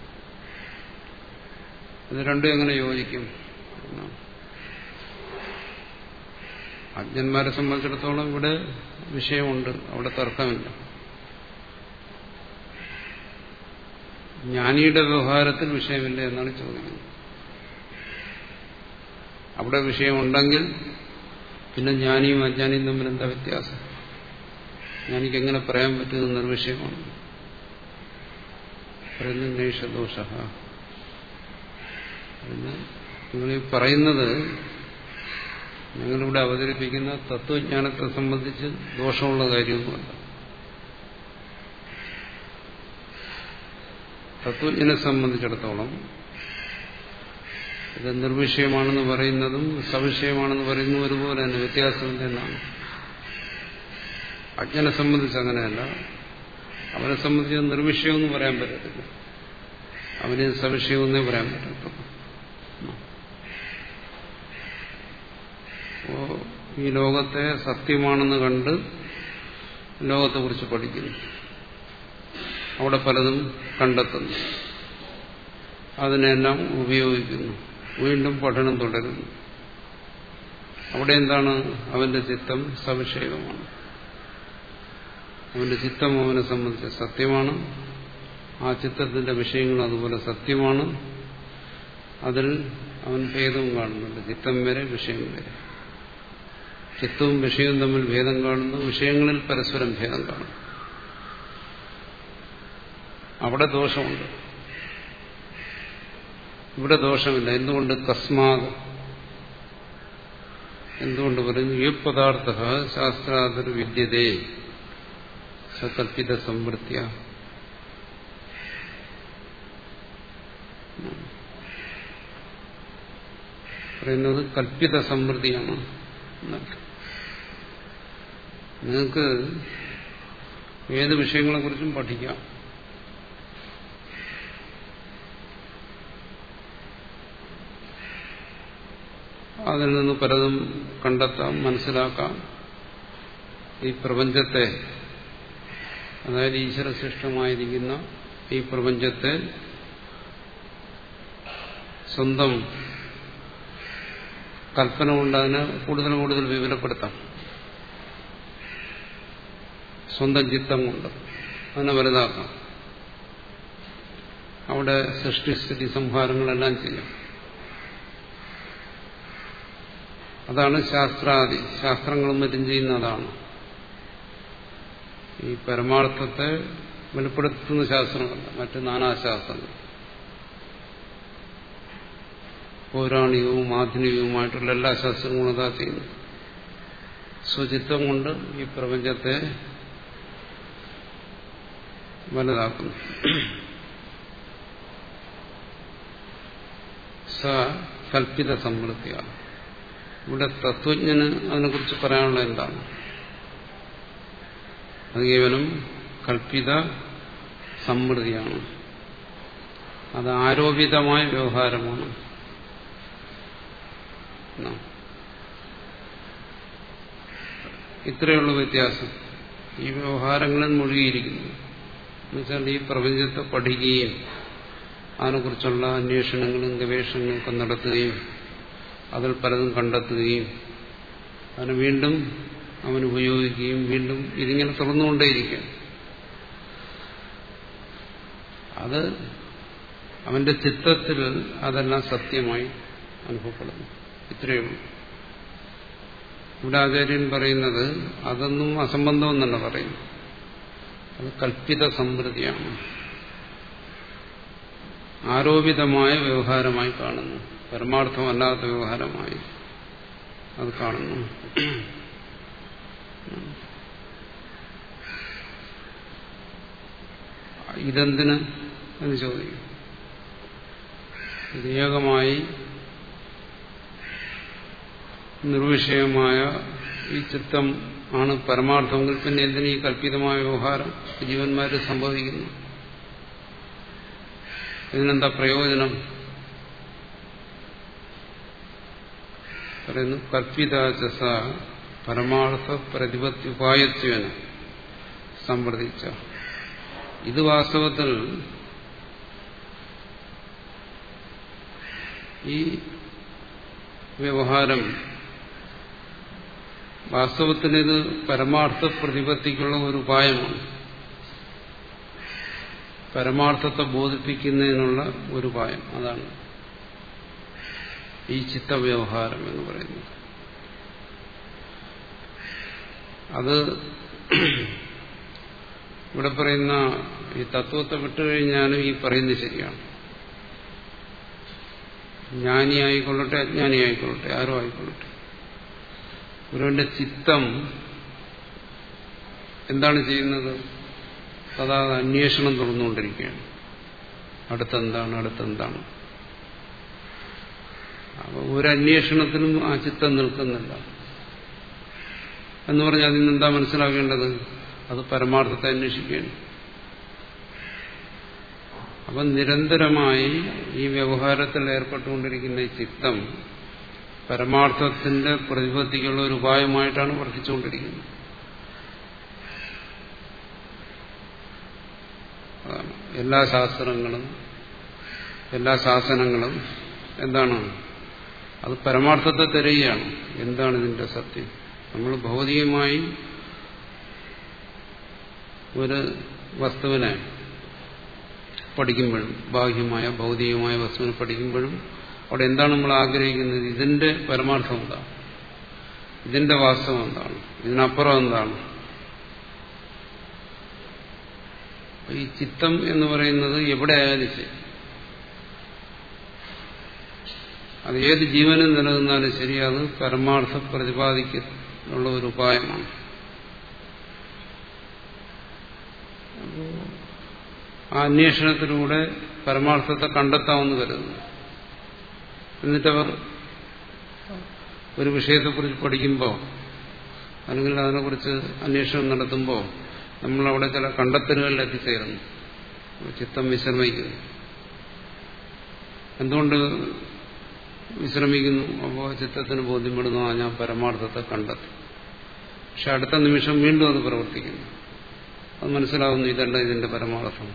ഇത് രണ്ടും എങ്ങനെ യോജിക്കും? അജ്ഞന്മാരെ സംബന്ധിച്ചിടത്തോളം ഇവിടെ വിഷയമുണ്ട്. അവിടെ തർക്കമില്ല. ജ്ഞാനിയുടെ വ്യവഹാരത്തിൽ വിഷയമില്ല എന്നാണ് ചോദിക്കുന്നത്. അവിടെ വിഷയമുണ്ടെങ്കിൽ പിന്നെ ജ്ഞാനിയും അജ്ഞാനിയും തമ്മിൽ എന്താ വ്യത്യാസം? ജ്ഞാനിക്ക് എങ്ങനെ പറയാൻ പറ്റുന്നത് നിർവിഷയമാണ് പറയുന്നത് നൈഷദോഷ നിങ്ങൾ പറയുന്നത് ഞങ്ങളിവിടെ അവതരിപ്പിക്കുന്ന തത്വജ്ഞാനത്തെ സംബന്ധിച്ച് ദോഷമുള്ള കാര്യമൊന്നുമല്ല. തത്വജ്ഞനെ സംബന്ധിച്ചിടത്തോളം ഇത് നിർവിഷയമാണെന്ന് പറയുന്നതും സവിഷയമാണെന്ന് പറയുന്നതും ഒരുപോലെ തന്നെ വ്യത്യാസമില്ല എന്നാണ് അജ്ഞനെ സംബന്ധിച്ച് അങ്ങനെയല്ല. അവനെ സംബന്ധിച്ച് നിർവിഷയമെന്ന് പറയാൻ പറ്റത്തില്ല. അവന് സവിഷയമെന്നേ പറയാൻ പറ്റത്തുള്ളൂ അപ്പോ ഈ ലോകത്തെ സത്യമാണെന്ന് കണ്ട് ലോകത്തെക്കുറിച്ച് പഠിക്കുന്നു. അവിടെ പലതും കണ്ടെത്തുന്നു. അതിനെല്ലാം ഉപയോഗിക്കുന്നു. വീണ്ടും പഠനം തുടരുന്നു. അവിടെ എന്താണ്? അവന്റെ ചിത്തം സവിഷയകമാണ് അവന്റെ ചിത്തം അവനെ സംബന്ധിച്ച് സത്യമാണ്. ആ ചിത്രത്തിന്റെ വിഷയങ്ങൾ അതുപോലെ സത്യമാണ്. അതിൽ അവൻ ഭേദവും കാണുന്നുണ്ട്. ചിത്തം വരെ വിഷയം വരെ. ചിത്തവും വിഷയവും തമ്മിൽ ഭേദം കാണുന്നു വിഷയങ്ങളിൽ പരസ്പരം ഭേദം കാണുന്നു അവിടെ ദോഷമുണ്ട്. ഇവിടെ ദോഷമില്ല. എന്തുകൊണ്ട്? തസ്മാത്. എന്തുകൊണ്ട് പറയുന്നു? ഈ പദാർത്ഥ ശാസ്ത്രാതർ വിദ്യതേ സകല്പിത സംവൃത്തിയ പറയുന്നത് കല്പിത സമൃദ്ധിയാണ് നിങ്ങൾക്ക് ഏത് വിഷയങ്ങളെക്കുറിച്ചും പഠിക്കാം. അതിൽ നിന്ന് പലതും കണ്ടെത്താം മനസ്സിലാക്കാം. ഈ പ്രപഞ്ചത്തെ അതായത് ഈശ്വരശിഷ്ടമായിരിക്കുന്ന ഈ പ്രപഞ്ചത്തെ സ്വന്തം കൽപ്പന കൊണ്ട് അതിനെ കൂടുതൽ കൂടുതൽ വിപുലപ്പെടുത്താം. സ്വന്തം ചിത്തം കൊണ്ട്. അതിനെ വലുതാക്കാം. അവിടെ സൃഷ്ടിസ്ഥിതി സംഹാരങ്ങളെല്ലാം ചെയ്യാം. അതാണ് ശാസ്ത്രാദി. ശാസ്ത്രങ്ങളും മറ്റും ചെയ്യുന്ന അതാണ് ഈ പരമാർത്ഥത്തെ വെളിപ്പെടുത്തുന്ന ശാസ്ത്രങ്ങളല്ല മറ്റ് നാനാശാസ്ത്രങ്ങൾ. പൗരാണികവും ആധുനികവുമായിട്ടുള്ള എല്ലാ ശാസ്ത്രങ്ങളും അതാ ചെയ്യുന്നു സ്വചിത്വം കൊണ്ട് ഈ പ്രപഞ്ചത്തെ വലുതാക്കുന്നു. സ കൽപ്പിത സമൃദ്ധിയാണ് ഇവിടെ തത്വജ്ഞന് അതിനെക്കുറിച്ച് പറയാനുള്ള എന്താണ്? അത് കേവലം കൽപ്പിത സമൃദ്ധിയാണ് അത് ആരോപിതമായ വ്യവഹാരമാണ്. ഇത്രയുള്ള വ്യത്യാസം. ഈ വ്യവഹാരങ്ങളിൽ മുഴുകിയിരിക്കുന്നു. എന്നുവെച്ചാൽ ഈ പ്രപഞ്ചത്തെ പഠിക്കുകയും അതിനെക്കുറിച്ചുള്ള അന്വേഷണങ്ങളും ഗവേഷണങ്ങളും ഗവേഷണങ്ങളൊക്കെ നടത്തുകയും അതിൽ പലതും കണ്ടെത്തുകയും അതിന് വീണ്ടും അവൻ ഉപയോഗിക്കുകയും വീണ്ടും ഇതിങ്ങനെ തുറന്നുകൊണ്ടേയിരിക്കും അത് അവന്റെ ചിത്രത്തിൽ അതെല്ലാം സത്യമായി അനുഭവപ്പെടുന്നു. ഇത്രയുള്ളൂ ഇവിടെ ആചാര്യൻ പറയുന്നത് അതൊന്നും അസംബന്ധമെന്നല്ല പറയുന്നു അത് കൽപ്പിത സമൃദ്ധിയാണ് ആരോപിതമായ വ്യവഹാരമായി കാണുന്നു. പരമാർത്ഥമല്ലാത്ത വ്യവഹാരമായി അത് കാണുന്നു. ഇതെന്തിന് എന്ന് ചോദിക്കും. ഇത് നിർവിഷയമായ ഈ ചിത്തം ആണ് പരമാർത്ഥമെങ്കിൽ പിന്നെ എന്തിനീ കല്പിതമായ വ്യവഹാരം ജീവന്മാര് സംഭവിക്കുന്നു? ഇതിനെന്താ പ്രയോജനം? പറയുന്നു കല്പിതാചസ പരമാർത്ഥ പ്രതിപത്യുപായത്വന സംവർദ്ധിച്ച ഇത് വാസ്തവത്തിൽ ഈ വ്യവഹാരം വാസ്തവത്തിൽ ഇത് പരമാർത്ഥ പ്രതിപത്തിക്കുള്ള ഒരു ഉപായമാണ്. പരമാർത്ഥത്തെ ബോധിപ്പിക്കുന്നതിനുള്ള ഒരു ഉപായം. അതാണ് ഈ ചിത്തവ്യവഹാരം എന്ന് പറയുന്നത്. അത് ഇവിടെ പറയുന്ന ഈ തത്വത്തെ വിട്ടുകഴിഞ്ഞാലും ഈ പറയുന്നത് ശരിയാണ്. ജ്ഞാനിയായിക്കൊള്ളട്ടെ അജ്ഞാനിയായിക്കൊള്ളട്ടെ ആരോ ആയിക്കൊള്ളട്ടെ. ഗുരുവിന്റെ ചിത്തം എന്താണ് ചെയ്യുന്നത്? സദാ അന്വേഷണം തുടർന്നുകൊണ്ടിരിക്കുകയാണ്. അടുത്തെന്താണ് അടുത്തെന്താണ്? ഒരു അന്വേഷണത്തിനും ആ ചിത്തം നിൽക്കുന്നില്ല. എന്ന് പറഞ്ഞാൽ അതിൽ നിന്നെന്താ മനസ്സിലാക്കേണ്ടത്? അത് പരമാർത്ഥത്തെ അന്വേഷിക്കുകയാണ്. അപ്പം നിരന്തരമായി ഈ വ്യവഹാരത്തിൽ ഏർപ്പെട്ടുകൊണ്ടിരിക്കുന്ന ഈ ചിത്തം പരമാർത്ഥത്തിന്റെ പ്രതിപത്തിക്കുള്ള ഒരു ഉപായമായിട്ടാണ് വർദ്ധിച്ചുകൊണ്ടിരിക്കുന്നത് എല്ലാ ശാസ്ത്രങ്ങളും എല്ലാ ശാസനങ്ങളും എന്താണ്? അത് പരമാർത്ഥത്തെ തരികയാണ്. എന്താണ് ഇതിന്റെ സത്യം? നമ്മൾ ഭൗതികമായി ഒരു വസ്തുവിനെ പഠിക്കുമ്പോഴും ബാഹ്യമായ ഭൗതികമായ വസ്തുവിനെ പഠിക്കുമ്പോഴും അവിടെ എന്താണ് നമ്മൾ ആഗ്രഹിക്കുന്നത്? ഇതിന്റെ പരമാർത്ഥം എന്താണ്? ഇതിന്റെ വാസ്തവം എന്താണ്? ഇതിനപ്പുറം എന്താണ്? ഈ ചിത്തം എന്ന് പറയുന്നത് എവിടെ ആയാലും ശരി. അത് ഏത് ജീവനും നിലനിന്നാലും ശരി അത് പരമാർത്ഥം പ്രതിപാദിക്കുന്നുള്ള ഒരു ഉപായമാണ്. ആ അന്വേഷണത്തിലൂടെ പരമാർത്ഥത്തെ കണ്ടെത്താമെന്ന് കരുതുന്നു. എന്നിട്ടവർ ഒരു വിഷയത്തെക്കുറിച്ച് പഠിക്കുമ്പോൾ അല്ലെങ്കിൽ അതിനെക്കുറിച്ച് അന്വേഷണം നടത്തുമ്പോൾ നമ്മൾ അവിടെ ചില കണ്ടെത്തലുകളിൽ എത്തിച്ചേരുന്നു ചിത്തം വിശ്രമിക്കുന്നു. എന്തുകൊണ്ട് വിശ്രമിക്കുന്നു? അപ്പോൾ ചിത്തത്തിന് ബോധ്യപ്പെടുന്നു ആ ഞാൻ പരമാർത്ഥത്തെ കണ്ടെത്തി. പക്ഷെ അടുത്ത നിമിഷം വീണ്ടും അത് പ്രവർത്തിക്കുന്നു. അത് മനസ്സിലാവുന്നു ഇതല്ല ഇതിന്റെ പരമാർത്ഥം.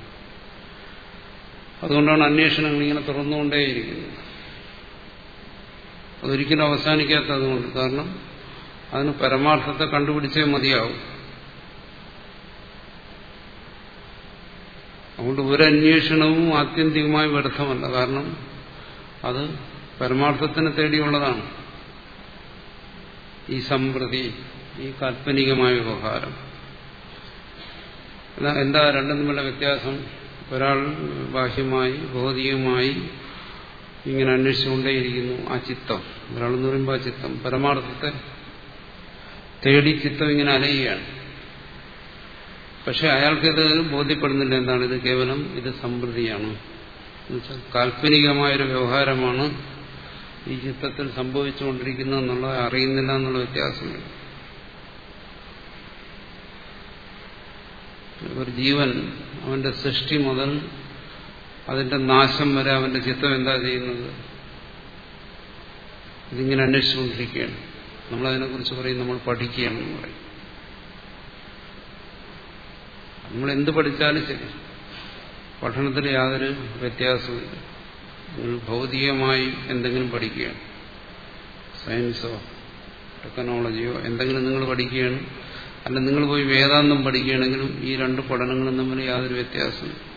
അതുകൊണ്ടാണ് അന്വേഷണങ്ങൾ ഇങ്ങനെ തുറന്നുകൊണ്ടേയിരിക്കുന്നത്. അതൊരിക്കലും അവസാനിക്കാത്തതുകൊണ്ട് കാരണം അതിന് പരമാർത്ഥത്തെ കണ്ടുപിടിച്ചേ മതിയാവും. അതുകൊണ്ട് ഒരു അന്വേഷണവും ആത്യന്തികമായി വ്യർത്ഥമല്ല. കാരണം അത് പരമാർത്ഥത്തിനെ തേടിയുള്ളതാണ്. ഈ സമ്പ്രതി ഈ കാൽപ്പനികമായ വ്യവഹാരം. എന്താ രണ്ടും തമ്മിലുള്ള വ്യത്യാസം? ഒരാൾ ബാഹ്യമായി ഭൗതികമായി ഇങ്ങനെ അന്വേഷിച്ചുകൊണ്ടേയിരിക്കുന്നു ആ ചിത്തം. ഒരാളെന്ന് പറയുമ്പോൾ ആ ചിത്തം പരമാർത്ഥത്തെ തേടി ചിത്തം ഇങ്ങനെ അലയുകയാണ്. പക്ഷെ അയാൾക്കിത് ബോധ്യപ്പെടുന്നില്ല എന്താണ്? ഇത് കേവലം ഇത് സമൃദ്ധിയാണ് കാൽപ്പനികമായൊരു വ്യവഹാരമാണ് ഈ ചിത്തത്തിൽ സംഭവിച്ചുകൊണ്ടിരിക്കുന്നത് എന്നുള്ളത് അറിയുന്നില്ല എന്നുള്ള വ്യത്യാസമുണ്ട് ഒരു ജീവൻ അവന്റെ സൃഷ്ടി മുതൽ അതിന്റെ നാശം വരെ അവന്റെ ചിത്തം എന്താ ചെയ്യുന്നത്? ഇതിങ്ങനെ അന്വേഷിച്ചുകൊണ്ടിരിക്കുകയാണ്. നമ്മളതിനെക്കുറിച്ച് പറയും നമ്മൾ പഠിക്കുകയാണെന്ന് പറയും. നമ്മൾ എന്ത് പഠിച്ചാലും ശരി. പഠനത്തിൽ യാതൊരു വ്യത്യാസവുമില്ല. നിങ്ങൾ ഭൗതികമായി എന്തെങ്കിലും പഠിക്കുകയാണ്. സയൻസോ ടെക്നോളജിയോ എന്തെങ്കിലും നിങ്ങൾ പഠിക്കുകയാണ്. അല്ല നിങ്ങൾ പോയി വേദാന്തം പഠിക്കുകയാണെങ്കിലും ഈ രണ്ട് പഠനങ്ങളും തമ്മിൽ യാതൊരു വ്യത്യാസമില്ല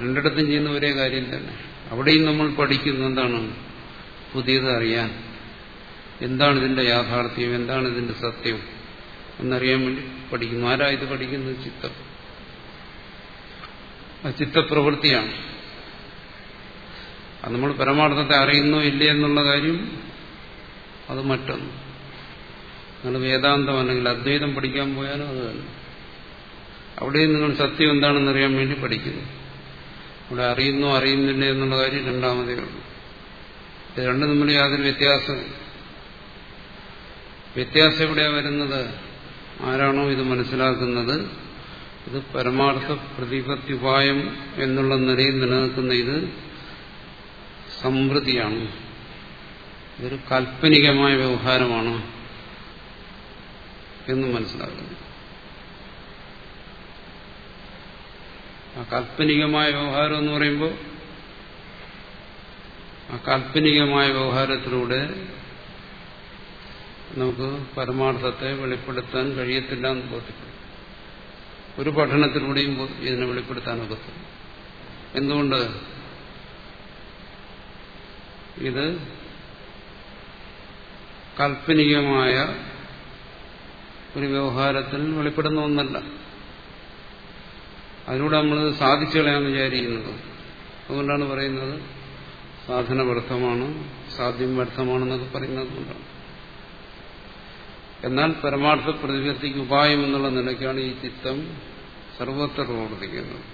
രണ്ടിടത്തും ചെയ്യുന്ന ഒരേ കാര്യം തന്നെ. അവിടെയും നമ്മൾ പഠിക്കുന്നത് എന്താണ്? പുതിയത് അറിയാൻ. എന്താണ് ഇതിന്റെ യാഥാർത്ഥ്യം? എന്താണ് ഇതിന്റെ സത്യം? എന്നറിയാൻ വേണ്ടി പഠിക്കുന്നു. ആരാ ഇത് പഠിക്കുന്നത്? ചിത്തം. ചിത്തപ്രവൃത്തിയാണ്. അത് നമ്മൾ പരമാർത്ഥത്തെ അറിയുന്നോ ഇല്ലേ എന്നുള്ള കാര്യം അത് മറ്റൊന്ന്. നിങ്ങൾ വേദാന്തം അല്ലെങ്കിൽ അദ്വൈതം പഠിക്കാൻ പോയാലും അത് തന്നെ. അവിടെയും നിങ്ങൾ സത്യം എന്താണെന്ന് അറിയാൻ വേണ്ടി പഠിക്കുന്നു. അവിടെ അറിയുന്നോ അറിയുന്നില്ല എന്നുള്ള കാര്യം രണ്ടാമതേ ഉള്ളൂ. രണ്ടും തമ്മിൽ യാതൊരു വ്യത്യാസം വ്യത്യാസം എവിടെയാണ് വരുന്നത്? ആരാണോ ഇത് മനസ്സിലാക്കുന്നത്? ഇത് പരമാർത്ഥ പ്രതിപത്യുപായം എന്നുള്ള നിലയിൽ നിലനിൽക്കുന്ന ഇത് സമൃദ്ധിയാണ് ഇതൊരു കാൽപ്പനികമായ വ്യവഹാരമാണ് എന്ന് മനസ്സിലാക്കുന്നു. ആ കാൽപ്പനികമായ വ്യവഹാരം എന്ന് പറയുമ്പോൾ ആ കാൽപ്പനികമായ വ്യവഹാരത്തിലൂടെ നമുക്ക് പരമാർത്ഥത്തെ വെളിപ്പെടുത്താൻ കഴിയത്തില്ല എന്ന് ബോധ്യപ്പെടും. ഒരു പഠനത്തിലൂടെയും ഇതിനെ വെളിപ്പെടുത്താനൊക്കത്തില്ല എന്തുകൊണ്ട്? ഇത് കാൽപ്പനികമായ ഒരു വ്യവഹാരത്തിൽ വെളിപ്പെടുന്ന ഒന്നല്ല. അതിലൂടെ നമ്മൾ സാധിച്ചു കളയാൻ വിചാരിക്കുന്നത് അതുകൊണ്ടാണ് പറയുന്നത് സാധന വ്യർത്ഥമാണ് സാധ്യം വ്യർത്ഥമാണെന്നൊക്കെ പറയുന്നത് കൊണ്ടാണ്. എന്നാൽ പരമാർത്ഥ പ്രതിപത്തിക്ക് ഉപായം എന്നുള്ള നിലയ്ക്കാണ് ഈ ചിത്തം സർവത്ര പ്രവർത്തിക്കുന്നത്.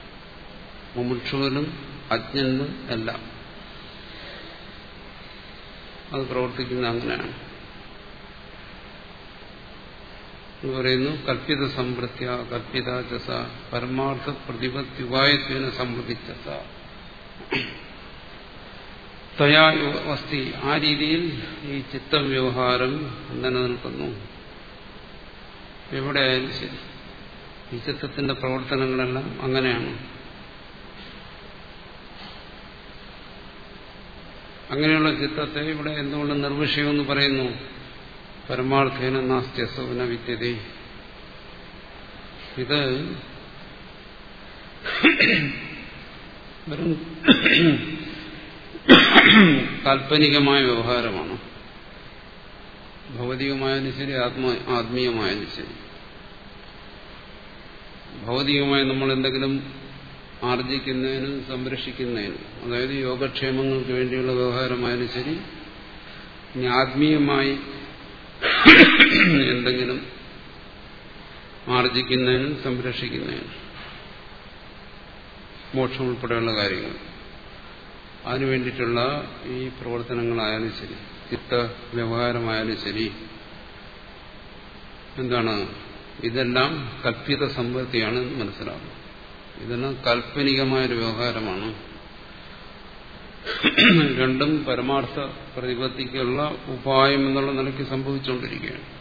മുമുക്ഷുവിനും അജ്ഞനും എല്ലാം. അത് പ്രവർത്തിക്കുന്ന അങ്ങനെയാണ്. എന്ന് പറയുന്നു കൽപ്പിത സമ്പൃത്യ കൽപ്പിത ചസ പരമാർത്ഥ പ്രതിപത്യുപായത്വേന സംവൃത്തിച്ചസ തയാ വസ്തി ആ രീതിയിൽ ഈ ചിത്തവ്യവഹാരം നിലനിൽക്കുന്നു എവിടെയായാലും ശരി. ഈ ചിത്തത്തിന്റെ പ്രവർത്തനങ്ങളെല്ലാം അങ്ങനെയാണ്. അങ്ങനെയുള്ള ചിത്തത്തെ ഇവിടെ എന്തുകൊണ്ട് നിർവിഷയമെന്ന് പറയുന്നു? പരമാർത്ഥേന നാസ്ത്യസവന വിദ്യത. ഇത് വെറും കാൽപ്പനികമായ വ്യവഹാരമാണ്. ഭൗതികമായാലും ശരി ആത്മ ആത്മീയമായാലും ശരി. ഭൗതികമായി നമ്മൾ എന്തെങ്കിലും ആർജിക്കുന്നതിനും സംരക്ഷിക്കുന്നതിനും അതായത് യോഗക്ഷേമങ്ങൾക്ക് വേണ്ടിയുള്ള വ്യവഹാരമായാലും ശരി ഇനി ആത്മീയമായി എന്തെങ്കിലും ആർജിക്കുന്നതിനും സംരക്ഷിക്കുന്നതിനും മോക്ഷം ഉൾപ്പെടെയുള്ള കാര്യങ്ങൾ. അതിനു വേണ്ടിയിട്ടുള്ള ഈ പ്രവർത്തനങ്ങളായാലും ശരി ചിത്ത വ്യവഹാരമായാലും ശരി എന്താണ് ഇതെല്ലാം സമ്പത്തിയാണ് എന്ന് മനസ്സിലാകും ഇതെല്ലാം കാൽപ്പനികമായൊരു വ്യവഹാരമാണ് രണ്ടും പരമാർത്ഥ പ്രതിപത്തിക്കുള്ള ഉപായം എന്നുള്ള നിലയ്ക്ക് സംഭവിച്ചുകൊണ്ടിരിക്കുകയാണ്.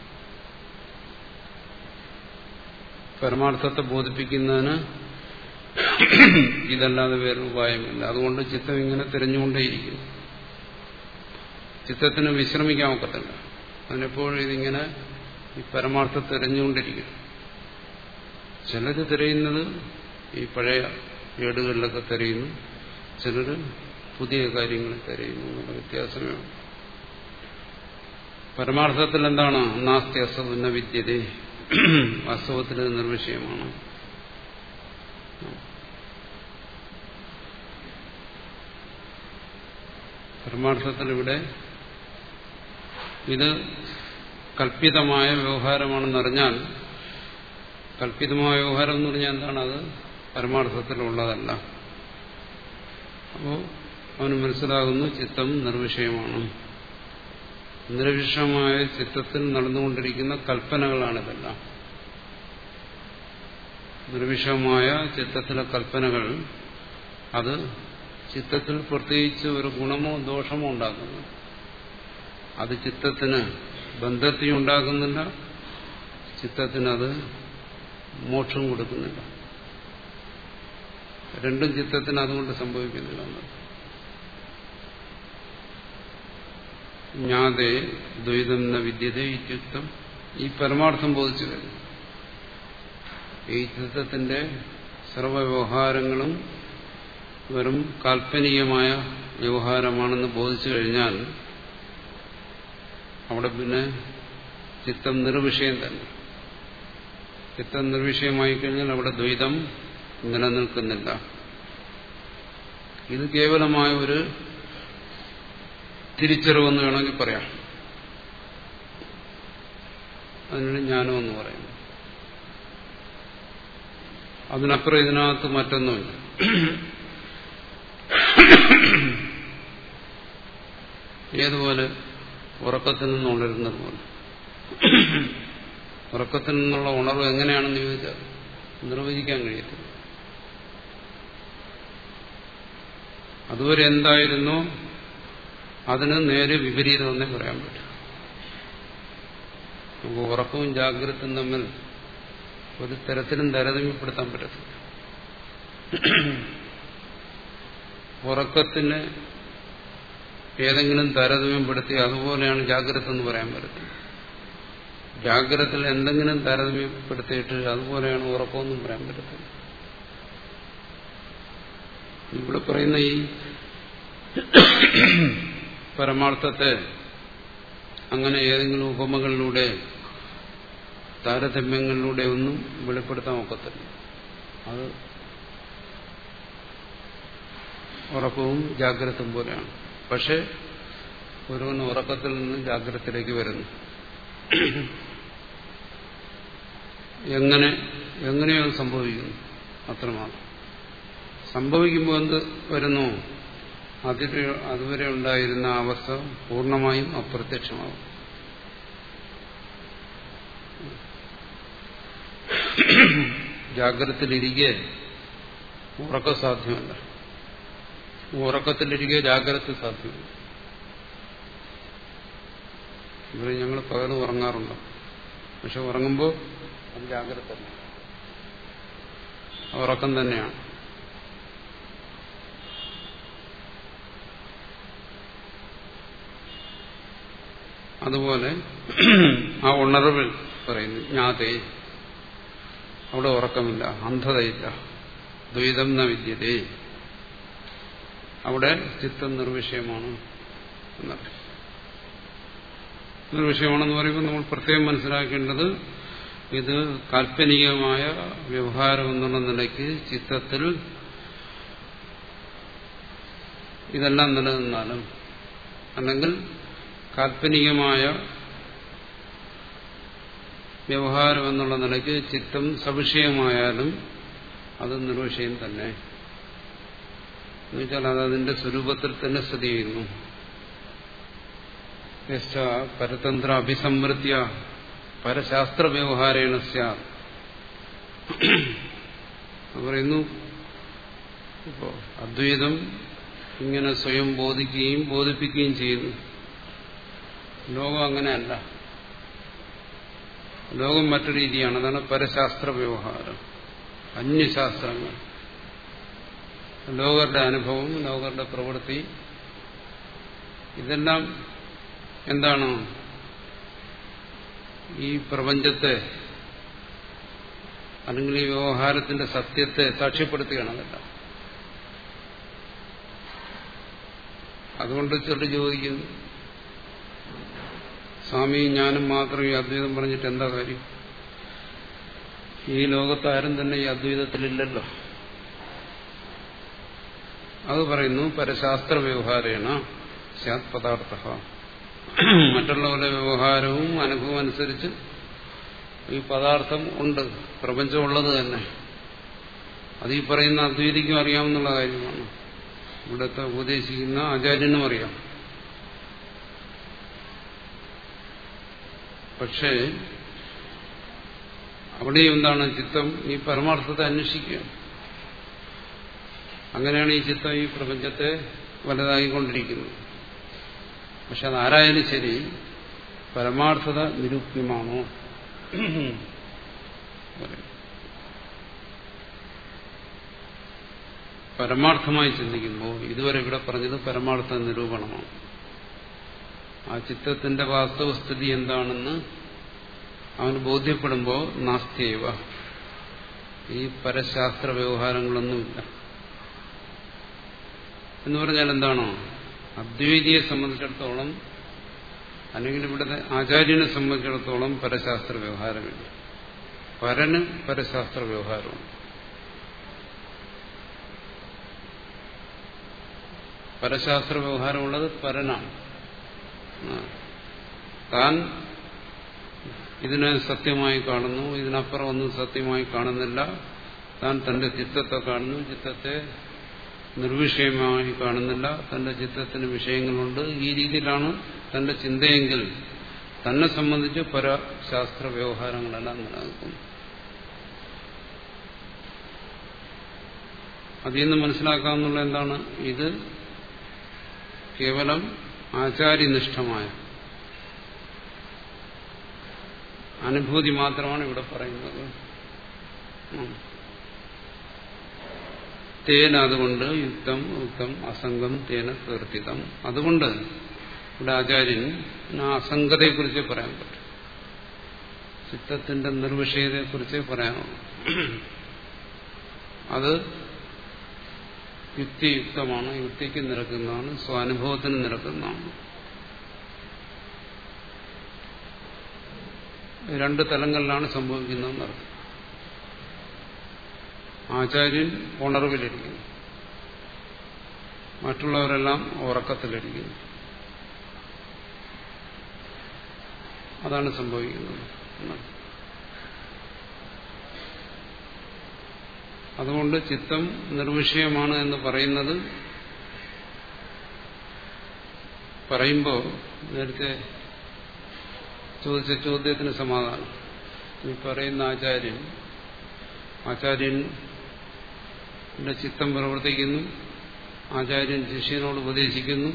പരമാർത്ഥത്തെ ബോധിപ്പിക്കുന്നതിന് ഇതല്ലാതെ വേറെ ഉപായമില്ല. അതുകൊണ്ട് ചിത്തം ഇങ്ങനെ തിരഞ്ഞുകൊണ്ടേയിരിക്കുന്നു. ചിത്തത്തിന് വിശ്രമിക്കാൻ ഒക്കത്തില്ല അതിനെപ്പോഴും ഇതിങ്ങനെ ഈ പരമാർത്ഥം തിരഞ്ഞുകൊണ്ടിരിക്കുന്നു. ചിലര് തിരയുന്നത് ഈ പഴയ ഏടുകളിലൊക്കെ തിരയുന്നു. ചിലര് പുതിയ കാര്യങ്ങൾ തിരയുന്നു എന്നുള്ള വ്യത്യാസമേ പരമാർത്ഥത്തിൽ എന്താണ്? നാസ്തി അസവുന്ന വിദ്യത. അസവത്തിൽ നിർവിഷയമാണ്. പരമാർത്ഥത്തിൽ ഇവിടെ ഇത് കൽപ്പിതമായ വ്യവഹാരമാണെന്നറിഞ്ഞാൽ കൽപ്പിതമായ വ്യവഹാരം എന്ന് പറഞ്ഞാൽ എന്താണ്? അത് പരമാർത്ഥത്തിലുള്ളതല്ല. അപ്പോൾ അവന് മനസ്സിലാകുന്നു ചിത്തം നിർവിഷയമാണ്. നിർവിഷമായ ചിത്തത്തിൽ നടന്നുകൊണ്ടിരിക്കുന്ന കൽപ്പനകളാണിതെല്ലാം. നിർവിഷമായ ചിത്തത്തിലെ കൽപ്പനകൾ അത് ചിത്തത്തിൽ പ്രത്യേകിച്ച് ഒരു ഗുണമോ ദോഷമോ ഉണ്ടാക്കുന്നു അത് ചിത്തത്തിന് ബന്ധത്തെയും ഉണ്ടാക്കുന്നില്ല. ചിത്തത്തിനത് മോക്ഷം കൊടുക്കുന്നില്ല. രണ്ടും ചിത്തത്തിന് അതുകൊണ്ട് സംഭവിക്കുന്നില്ല ജ്ഞാതേ ദ്വൈതം ന വിദ്യതേ ഇത്യുക്തം. ഈ പരമാർത്ഥം ബോധിച്ചു കഴിഞ്ഞു. ഈ യുദ്ധത്തിന്റെ സർവവ്യവഹാരങ്ങളും വെറും കാൽപ്പനികമായ വ്യവഹാരമാണെന്ന് ബോധിച്ചു കഴിഞ്ഞാൽ അവിടെ പിന്നെ ചിത്തം നിർവിഷയം തന്നെ. ചിത്തം നിർവിഷയമായി കഴിഞ്ഞാൽ അവിടെ ദ്വൈതം നിലനിൽക്കുന്നില്ല. ഇത് കേവലമായ ഒരു തിരിച്ചറിവെന്ന് വേണമെങ്കിൽ പറയാം. അതിനാണ് ജ്ഞാനമെന്ന് പറയുന്നത് അതിനപ്പുറം ഇതിനകത്ത് മറ്റൊന്നുമില്ല. ഏതുപോലെ ഉറക്കത്തിൽ നിന്ന് പോലെ. ഉറക്കത്തിൽ നിന്നുള്ള ഉണർവ് എങ്ങനെയാണെന്ന് ചോദിച്ചാൽ നിർവചിക്കാൻ കഴിയത്തില്ല. അതുവരെ എന്തായിരുന്നോ? അതിന് നേരെ വിപരീതമെന്നേ പറയാൻ പറ്റും. നമുക്ക് ഉറക്കവും ജാഗ്രതയും തമ്മിൽ ഒരു തരത്തിലും താരതമ്യപ്പെടുത്താൻ പറ്റത്തില്ല. ഉറക്കത്തിന് ഏതെങ്കിലും താരതമ്യപ്പെടുത്തി അതുപോലെയാണ് ജാഗ്രത എന്ന് പറയാൻ പറ്റത്തില്ല. ജാഗ്രതയിൽ എന്തെങ്കിലും താരതമ്യപ്പെടുത്തിയിട്ട് അതുപോലെയാണ് ഉറക്കമെന്നും പറയാൻ പറ്റത്തില്ല. ഇവിടെ പറയുന്ന ഈ പരമാർത്ഥത്തെ അങ്ങനെ ഏതെങ്കിലും ഉപമകളിലൂടെ താരതമ്യങ്ങളിലൂടെ ഒന്നും വെളിപ്പെടുത്താൻ ഒക്കത്തില്ല. അത് ഉറക്കവും ജാഗ്രതയും പോലെയാണ്. പക്ഷെ ഒരുവൻ ഉറക്കത്തിൽ നിന്ന് ജാഗ്രതയിലേക്ക് വരുന്നു. എങ്ങനെ എങ്ങനെയാണ് സംഭവിക്കുന്നു. അത്രമാത്രം. സംഭവിക്കുമ്പോൾ എന്ത് വരുന്നു? അതിന് അതുവരെ ഉണ്ടായിരുന്ന അവസ്ഥ പൂർണമായും അപ്രത്യക്ഷമാകും ജാഗ്രതത്തിലിരിക്കെ ഉറക്കം സാധ്യമല്ല. ഉറക്കത്തിലിരിക്കെ ജാഗ്രത സാധ്യമല്ല. ഇവിടെ ഞങ്ങൾ പകൽ ഉറങ്ങാറുണ്ട്? പക്ഷെ ഉറങ്ങുമ്പോൾ ജാഗ്രത ഉറക്കം തന്നെയാണ്. അതുപോലെ ആ ഉണർവിൽ പറയുന്നു ജ്ഞാതേ അവിടെ ഉറക്കമില്ല അന്ധതയില്ല ദ്വൈതം ന വിദ്യതേ. അവിടെ ചിത്തം നിർവിഷയമാണ് എന്നറിയാം നിർവിഷയമാണെന്ന് പറയുമ്പോൾ നമ്മൾ പ്രത്യേകം മനസ്സിലാക്കേണ്ടത് ഇത് കാൽപ്പനികമായ വ്യവഹാരം എന്നുള്ള നിലയ്ക്ക് ചിത്തത്തിൽ ഇതെല്ലാം നിലനിന്നാലും അല്ലെങ്കിൽ കാൽപ്പനികമായ വ്യവഹാരം എന്നുള്ള നിലയ്ക്ക് ചിത്തം സവിഷയമായാലും അത് നിർവിഷയം തന്നെ. എന്നുവെച്ചാൽ അത് അതിന്റെ സ്വരൂപത്തിൽ തന്നെ സ്ഥിതി ചെയ്യുന്നു. പരതന്ത്ര അഭിസമൃദ്ധ്യ പരശാസ്ത്ര വ്യവഹാരേണ പറയുന്നു അദ്വൈതം ഇങ്ങനെ സ്വയം ബോധിക്കുകയും ബോധിപ്പിക്കുകയും ചെയ്യുന്നു. ലോകം അങ്ങനെയല്ല. ലോകം മറ്റു രീതിയാണ്. അതാണ് പരശാസ്ത്ര വ്യവഹാരം. അന്യശാസ്ത്രങ്ങൾ. ലോകരുടെ അനുഭവം ലോകരുടെ പ്രവൃത്തി. ഇതെല്ലാം എന്താണ്? ഈ പ്രപഞ്ചത്തെ അല്ലെങ്കിൽ ഈ വ്യവഹാരത്തിന്റെ സത്യത്തെ സാക്ഷ്യപ്പെടുത്തുകയാണ് അതെല്ലാം. അതുകൊണ്ട് ചെറു ചോദിക്കുന്നു. സ്വാമി ഞാനും മാത്രം ഈ അദ്വൈതം പറഞ്ഞിട്ട് എന്താ കാര്യം? ഈ ലോകത്താരും തന്നെ ഈ അദ്വൈതത്തിലില്ലല്ലോ. അത് പറയുന്നു പരശാസ്ത്ര വ്യവഹാരേണ സ്യാത് പദാർത്ഥ മറ്റുള്ളവരുടെ വ്യവഹാരവും അനുഭവം അനുസരിച്ച് ഈ പദാർത്ഥം ഉണ്ട് പ്രപഞ്ചമുള്ളത് തന്നെ. അത് ഈ പറയുന്ന അദ്വൈതിക്കും അറിയാമെന്നുള്ള കാര്യമാണ്. ഇവിടുത്തെ ഉപദേശിക്കുന്ന ആചാര്യനും അറിയാം. പക്ഷേ അവിടെയും എന്താണ് ചിത്തം? ഈ പരമാർത്ഥത്തെ അന്വേഷിക്കുക. അങ്ങനെയാണ് ഈ ചിത്തം ഈ പ്രപഞ്ചത്തെ വലുതായിക്കൊണ്ടിരിക്കുന്നത്. പക്ഷെ അതാരായാലും ശരി പരമാർത്ഥത നിരൂപ്യമാണോ? പരമാർത്ഥമായി ചിന്തിക്കുമ്പോൾ ഇതുവരെ ഇവിടെ പറഞ്ഞത് പരമാർത്ഥ നിരൂപണമാണ്. ആ ചിത്തത്തിന്റെ വാസ്തവസ്ഥിതി എന്താണെന്ന് അവന് ബോധ്യപ്പെടുമ്പോൾ നാസ്തിയവ ഈ പരശാസ്ത്ര വ്യവഹാരങ്ങളൊന്നുമില്ല. എന്ന് പറഞ്ഞാൽ എന്താണോ? അദ്വൈതിയെ സംബന്ധിച്ചിടത്തോളം അല്ലെങ്കിൽ ഇവിടുത്തെ ആചാര്യനെ സംബന്ധിച്ചിടത്തോളം പരശാസ്ത്ര വ്യവഹാരമില്ല. പരന് പരശാസ്ത്ര വ്യവഹാരമാണ്. പരശാസ്ത്ര വ്യവഹാരമുള്ളത് പരനാണ്. താൻ ഇതിനെ സത്യമായി കാണുന്നു ഇതിനപ്പുറം ഒന്നും സത്യമായി കാണുന്നില്ല. താൻ തന്റെ ചിത്തത്തെ കാണുന്നു ചിത്തത്തെ നിർവിഷയമായി കാണുന്നില്ല. തന്റെ ചിത്തത്തിന് വിഷയങ്ങളുണ്ട്. ഈ രീതിയിലാണ് തന്റെ ചിന്തയെങ്കിൽ തന്നെ സംബന്ധിച്ച് പരശാസ്ത്ര വ്യവഹാരങ്ങളെല്ലാം നിലനിൽക്കുന്നു അതിൽ നിന്ന് മനസ്സിലാക്കാമെന്നുള്ള എന്താണ് ഇത് കേവലം ആചാര്യനിഷ്ഠമായ. അനുഭൂതി മാത്രമാണ് ഇവിടെ പറയുന്നത്. തേന അതുകൊണ്ട് യുക്തം യുക്തം അസംഗം തേന തീർത്ഥിതം അതുകൊണ്ട് ഇവിടെ ആചാര്യൻ അസംഗതയെക്കുറിച്ച് പറയാൻ പറ്റും. ചിത്തത്തിന്റെ നിർവിഷയതയെക്കുറിച്ച് പറയാനുള്ളൂ. അത് യുക്തിയുക്തമാണ് യുക്തിക്ക് നിരക്കുന്നതാണ് സ്വാനുഭവത്തിന് നിരക്കുന്നതാണ്. രണ്ട് തലങ്ങളിലാണ് സംഭവിക്കുന്നതെന്ന് അർത്ഥം. ആചാര്യൻ ഉണർവിലിരിക്കുന്നു. മറ്റുള്ളവരെല്ലാം ഉറക്കത്തിലിരിക്കുന്നു. അതാണ് സംഭവിക്കുന്നത്. അതുകൊണ്ട് ചിത്തം നിർവിഷയമാണ് എന്ന് പറയുന്നത്. പറയുമ്പോൾ നേരത്തെ ചോദിച്ച ചോദ്യത്തിന് സമാധാനം. ഈ പറയുന്ന ആചാര്യൻ ആചാര്യൻ ചിത്തം പ്രവർത്തിക്കുന്നു ആചാര്യൻ ശിഷ്യനോട് ഉപദേശിക്കുന്നു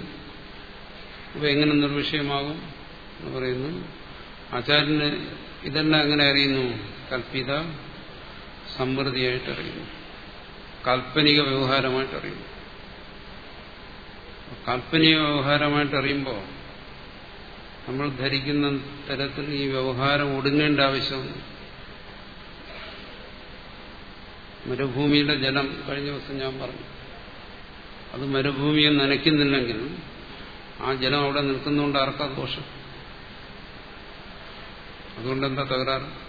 അപ്പൊ എങ്ങനെ നിർവിഷയമാകും എന്ന് പറയുന്നു. ആചാര്യന് ഇതെല്ലാം എങ്ങനെ അറിയുന്നു കൽപ്പിത. സമൃദ്ധിയായിട്ട് അറിയുന്നു കാൽപ്പനിക വ്യവഹാരമായിട്ട് അറിയുന്നു കാൽപ്പനിക വ്യവഹാരമായിട്ട് അറിയുമ്പോൾ നമ്മൾ ധരിക്കുന്ന തരത്തിൽ ഈ വ്യവഹാരം ഒടുങ്ങേണ്ട ആവശ്യമുണ്ട് മരുഭൂമിയുടെ ജലം കഴിഞ്ഞ ദിവസം ഞാൻ പറഞ്ഞു. അത് മരുഭൂമിയെ നനയ്ക്കുന്നില്ലെങ്കിലും ആ ജലം അവിടെ നിൽക്കുന്നതുകൊണ്ട് ആർക്കാ ദോഷം? അതുകൊണ്ട് എന്താ തകരാറ്?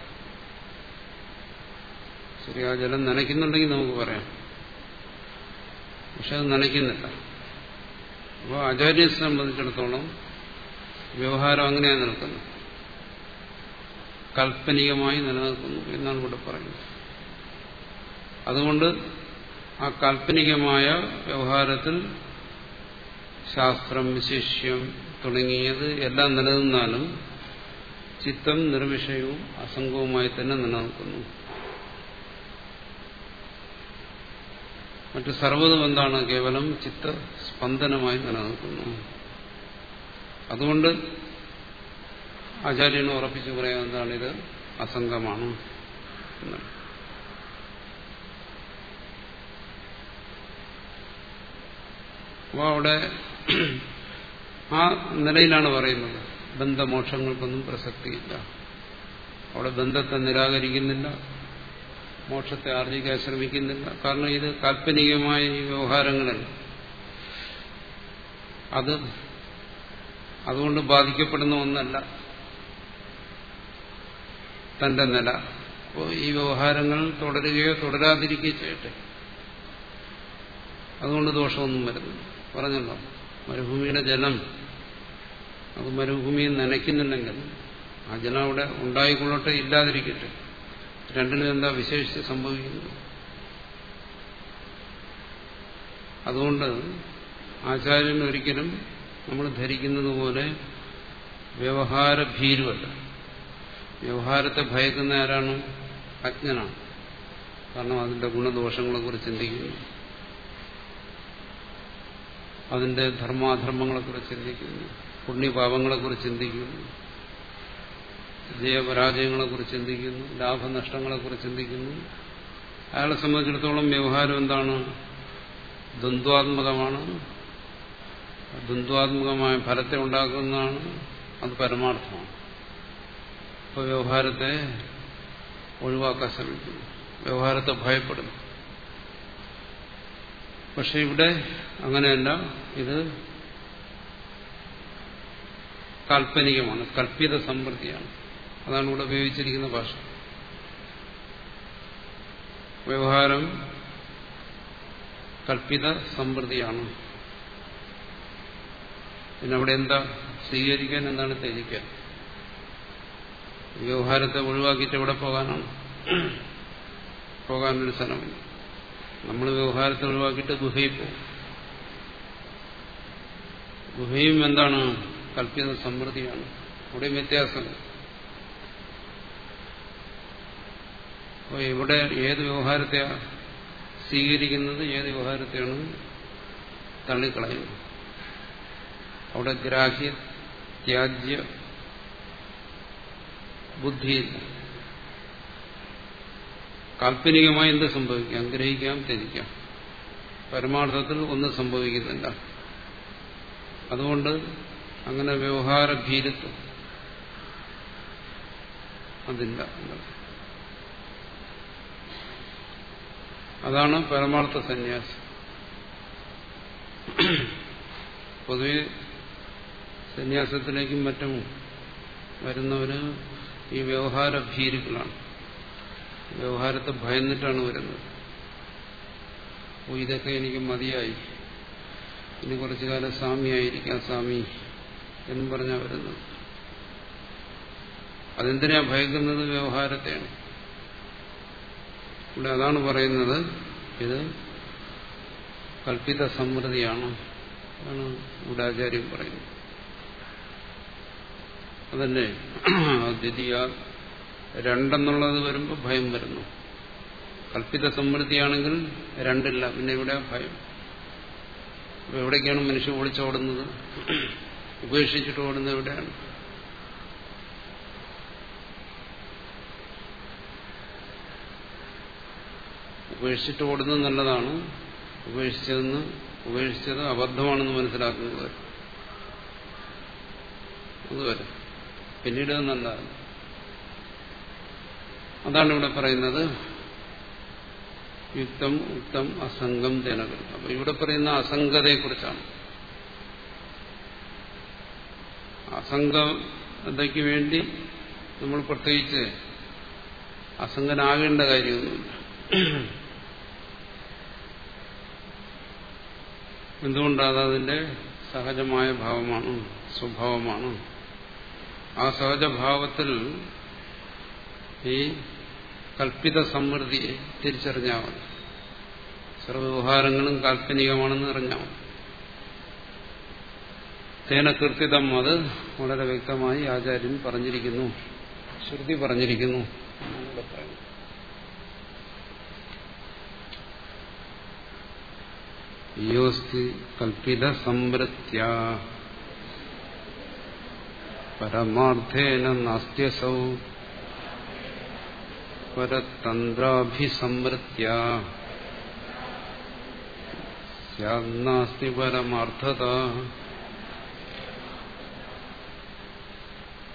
ശരി ആ ജലം നനയ്ക്കുന്നുണ്ടെങ്കിൽ നമുക്ക് പറയാം. പക്ഷെ അത് നനയ്ക്കുന്നില്ല. അപ്പോൾ ആചാര്യനെ സംബന്ധിച്ചിടത്തോളം വ്യവഹാരം അങ്ങനെയാണ് നിൽക്കുന്നത് കാൽപ്പനികമായി നിലനിൽക്കുന്നു എന്നാണ് ഇവിടെ പറയുന്നത്. അതുകൊണ്ട് ആ കാൽപ്പനികമായ വ്യവഹാരത്തിൽ ശാസ്ത്രം വിശിഷ്യം തുടങ്ങിയത് എല്ലാം നിലനിന്നാലും ചിത്തം നിർവിഷയവും അസംഗവുമായി തന്നെ നിലനിൽക്കുന്നു. മറ്റു സർവതും എന്താണ് കേവലം ചിത്തസ്പന്ദനമായി നിലനിൽക്കുന്നു. അതുകൊണ്ട് ആചാര്യനെ ഉറപ്പിച്ചു പറയാൻ എന്താണ് ഇത്? അസംഗമാണ്. എന്നാണ് അപ്പോൾ അവിടെ ആ നിലയിലാണ് പറയുന്നത്. ബന്ധമോക്ഷങ്ങൾക്കൊന്നും പ്രസക്തിയില്ല. അവിടെ ബന്ധത്തെ നിരാകരിക്കുന്നില്ല. മോക്ഷത്തെ ആർജിക്കാൻ ശ്രമിക്കുന്നില്ല. കാരണം ഇത് കാൽപ്പനികമായ വ്യവഹാരങ്ങളിൽ അത് അതുകൊണ്ട് ബാധിക്കപ്പെടുന്ന ഒന്നല്ല. തന്റെ നില. അപ്പോൾ ഈ വ്യവഹാരങ്ങൾ തുടരുകയോ തുടരാതിരിക്കുകയോ ചെയ്യട്ടെ. അതുകൊണ്ട് ദോഷമൊന്നും വരുന്നില്ല. പറഞ്ഞല്ലോ മരുഭൂമിയുടെ ജലം. അത് മരുഭൂമിയിൽ നനയ്ക്കുന്നുണ്ടെങ്കിൽ ആ ജലം അവിടെ ഉണ്ടായിക്കൊള്ളട്ടെ ഇല്ലാതിരിക്കട്ടെ. രണ്ടിനും എന്താ വിശേഷിച്ച് സംഭവിക്കുന്നത്? അതുകൊണ്ട് ആചാര്യൻ ഒരിക്കലും നമ്മൾ ധരിക്കുന്നത് പോലെ വ്യവഹാര ഭീരുവല്ല. വ്യവഹാരത്തെ ഭയക്കുന്ന ആരാണ്? അജ്ഞനാണ്. കാരണം അതിന്റെ ഗുണദോഷങ്ങളെക്കുറിച്ച് ചിന്തിക്കുന്നു. അതിന്റെ ധർമാധർമ്മങ്ങളെക്കുറിച്ച് ചിന്തിക്കുന്നു. പുണ്യപാപങ്ങളെക്കുറിച്ച് ചിന്തിക്കുന്നു. ജയപരാജയങ്ങളെക്കുറിച്ച് ചിന്തിക്കുന്നു ലാഭനഷ്ടങ്ങളെക്കുറിച്ച് ചിന്തിക്കുന്നു. അയാളെ സംബന്ധിച്ചിടത്തോളം വ്യവഹാരം എന്താണ്? ദ്വന്ദ്വാത്മകമാണ്. ദ്വന്ദ്വാത്മകമായ ഫലത്തെ ഉണ്ടാക്കുന്നതാണ് അത് പരമാർത്ഥമാണ്. ഇപ്പോൾ വ്യവഹാരത്തെ ഒഴിവാക്കാൻ ശ്രമിക്കുന്നു. വ്യവഹാരത്തെ ഭയപ്പെടുന്നു. പക്ഷെ ഇവിടെ അങ്ങനെയല്ല. ഇത് കാൽപ്പനികമാണ് കൽപ്പിത സമൃദ്ധിയാണ്. അതാണ് ഇവിടെ ഉപയോഗിച്ചിരിക്കുന്ന ഭാഷ. വ്യവഹാരം കൽപ്പിത സമൃദ്ധിയാണ് പിന്നെ അവിടെ എന്താ? സ്വീകരിക്കാൻ എന്താണ് ത്യജിക്കാൻ വ്യവഹാരത്തെ ഒഴിവാക്കിയിട്ട് എവിടെ പോകാനാണ്? പോകാനൊരു സ്ഥലമില്ല. നമ്മൾ വ്യവഹാരത്തെ ഒഴിവാക്കിയിട്ട് ഗുഹയിൽ പോകും. ഗുഹയും എന്താണ്? കൽപ്പിത സമൃദ്ധിയാണ് അവിടെയും വ്യത്യാസം അപ്പോൾ ഇവിടെ ഏത് വ്യവഹാരത്തെ സ്വീകരിക്കുന്നത് ഏത് വ്യവഹാരത്തെയാണ് തള്ളിക്കളയുന്നത്? അവിടെ ഗ്രാഹ്യ ത്യാജ്യ ബുദ്ധിയില്ല കാൽപ്പനികമായി എന്ത് സംഭവിക്കാം? ഗ്രഹിക്കാം ത്യജിക്കാം. പരമാർത്ഥത്തിൽ ഒന്നും സംഭവിക്കുന്നില്ല. അതുകൊണ്ട് അങ്ങനെ വ്യവഹാര ഭീരുത്വം അതില്ല. അതാണ് പരമാർത്ഥ സന്യാസം. പൊതുവെ സന്യാസത്തിലേക്കും മറ്റും വരുന്നവര് ഈ വ്യവഹാര ഭീരുക്കളാണ്. വ്യവഹാരത്തെ ഭയന്നിട്ടാണ് വരുന്നത്. അപ്പോൾ ഇതൊക്കെ എനിക്ക് മതിയായി. ഇനി കുറച്ചു കാലം സ്വാമിയായിരിക്കാം സ്വാമി എന്നും പറഞ്ഞാൽ വരുന്നത്. അതെന്തിനാ ഭയക്കുന്നത്? വ്യവഹാരത്തെയാണ്. ഇവിടെ അതാണ് പറയുന്നത്. ഇത് കൽപ്പിത സമൃദ്ധിയാണ് ഇവിടെ ആചാര്യം പറയുന്നത്. അതന്നെ ദ്വിതീയ രണ്ടെന്നുള്ളത് വരുമ്പോൾ ഭയം വരുന്നു. കൽപ്പിത സമൃദ്ധിയാണെങ്കിൽ രണ്ടില്ല പിന്നെ ഇവിടെ ഭയം? എവിടേക്കാണ് മനുഷ്യൻ ഓടിച്ചോടുന്നത് ഉപേക്ഷിച്ചിട്ട് ഓടുന്നത് എവിടെയാണ്? ഉപേക്ഷിച്ചിട്ട് ഓടുന്നത് നല്ലതാണ്. ഉപേക്ഷിച്ചതെന്ന് ഉപേക്ഷിച്ചത് അബദ്ധമാണെന്ന് മനസ്സിലാക്കുന്നത് അതുവരെ. പിന്നീട് നല്ലതാണ്. അതാണ് ഇവിടെ പറയുന്നത് യുക്തം ഉക്തം അസംഗം ജനകൾ അപ്പൊ ഇവിടെ പറയുന്ന അസംഗതയെക്കുറിച്ചാണ്. അസംഗതയ്ക്ക് വേണ്ടി നമ്മൾ പ്രത്യേകിച്ച് അസംഗനാകേണ്ട കാര്യമൊന്നുമില്ല. എന്തുകൊണ്ടാണ് അതിന്റെ സഹജമായ ഭാവമാണ് സ്വഭാവമാണ്? ആ സഹജഭാവത്തിൽ ഈ കൽപ്പിത സമൃദ്ധിയെ തിരിച്ചറിഞ്ഞാൽ മതി കാൽപ്പനികമാണെന്ന് അറിഞ്ഞാൽ തേന അത് വളരെ വ്യക്തമായി ആചാര്യൻ പറഞ്ഞിരിക്കുന്നു ശ്രുതി പറഞ്ഞിരിക്കുന്നു എന്നാണ് ഇവിടെ പറയുന്നത് യോസ്തി കൽപ്പിത സംവൃത്യ പരമാർത്ഥേന നാസ്ത്യസൗ പരതന്ത്രാഭിസംവൃത്യ സ്യാസ്തി പരമാർത്ഥത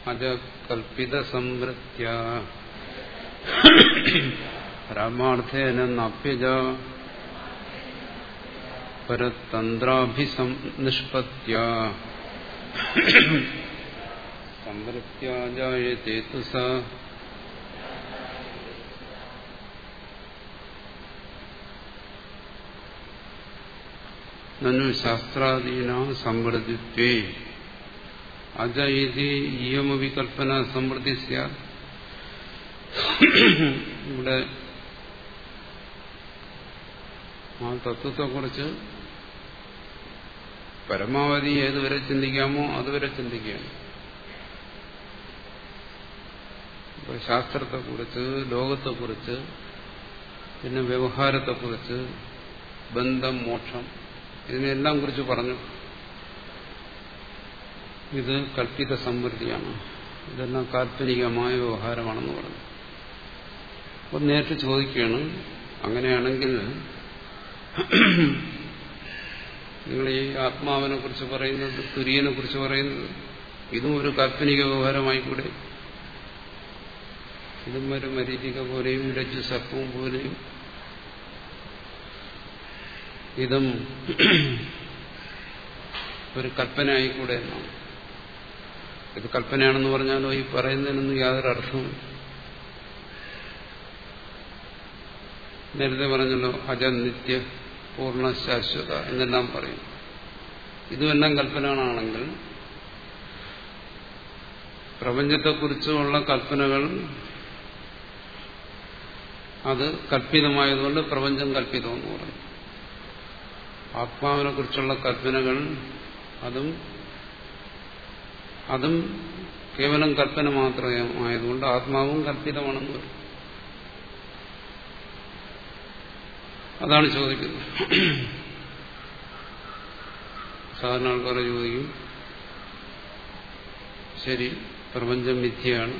അജകൽപ്പിത സംവൃത്യ പരമാർത്ഥേന നാപ്യജ പരതന്ത്രാഭിനിഷ്പത്യ സംവൃത്യാജായത്തെ തു സ നനു ശാസ്ത്രാദീന സംവൃത്തിത്വേ അജ ഇയമവികൽപ്പന ഇയമവി കൽപ്പന സമൃദ്ധി ഇവിടെ ആ തത്വത്തെക്കുറിച്ച് പരമാവധി ഏതുവരെ ചിന്തിക്കാമോ അതുവരെ ചിന്തിക്കുകയാണ്. കുറിച്ച് ശാസ്ത്രത്തെക്കുറിച്ച് ലോകത്തെക്കുറിച്ച് പിന്നെ വ്യവഹാരത്തെക്കുറിച്ച് ബന്ധം മോക്ഷം ഇതിനെല്ലാം കുറിച്ച് പറഞ്ഞു. ഇത് കൽപ്പിത സമൃദ്ധിയാണ്. ഇതെല്ലാം കാൽപ്പനികമായ വ്യവഹാരമാണെന്ന് പറഞ്ഞു. അപ്പം നേരിട്ട് ചോദിക്കുകയാണ് അങ്ങനെയാണെങ്കിൽ നിങ്ങൾ ഈ ആത്മാവിനെ കുറിച്ച് പറയുന്നത് തുര്യനെ കുറിച്ച് പറയുന്നത് ഇതും ഒരു കാൽപ്പനിക വ്യവഹാരമായിക്കൂടെ? ഇതും ഒരു മരീചിക പോലെയും രജ്ജു സർപ്പവും പോലെയും. ഇതും ഒരു കൽപ്പന ആയിക്കൂടെ എന്നാണ്. ഇത് കൽപ്പനയാണെന്ന് പറഞ്ഞാലോ ഈ പറയുന്നതിനൊന്നും യാതൊരു അർത്ഥവും. നേരത്തെ പറഞ്ഞല്ലോ അജ നിത്യ പൂർണ ശാശ്വത എന്നെല്ലാം പറയും. ഇതുമെല്ലാം കൽപ്പനകളാണെങ്കിൽ പ്രപഞ്ചത്തെക്കുറിച്ചുള്ള കൽപ്പനകൾ അത് കൽപ്പിതമായതുകൊണ്ട് പ്രപഞ്ചം കൽപ്പിതമെന്ന് പറയും. ആത്മാവിനെ കുറിച്ചുള്ള കൽപ്പനകൾ അതും അതും കേവലം കൽപ്പന മാത്രമായതുകൊണ്ട് ആത്മാവും കൽപ്പിതമാണെന്ന് പറയും. അതാണ് ചോദിക്കുന്നത്. സാധാരണ ആൾക്കാർ ചോദിക്കും ശരി പ്രപഞ്ചം മിഥ്യയാണ്.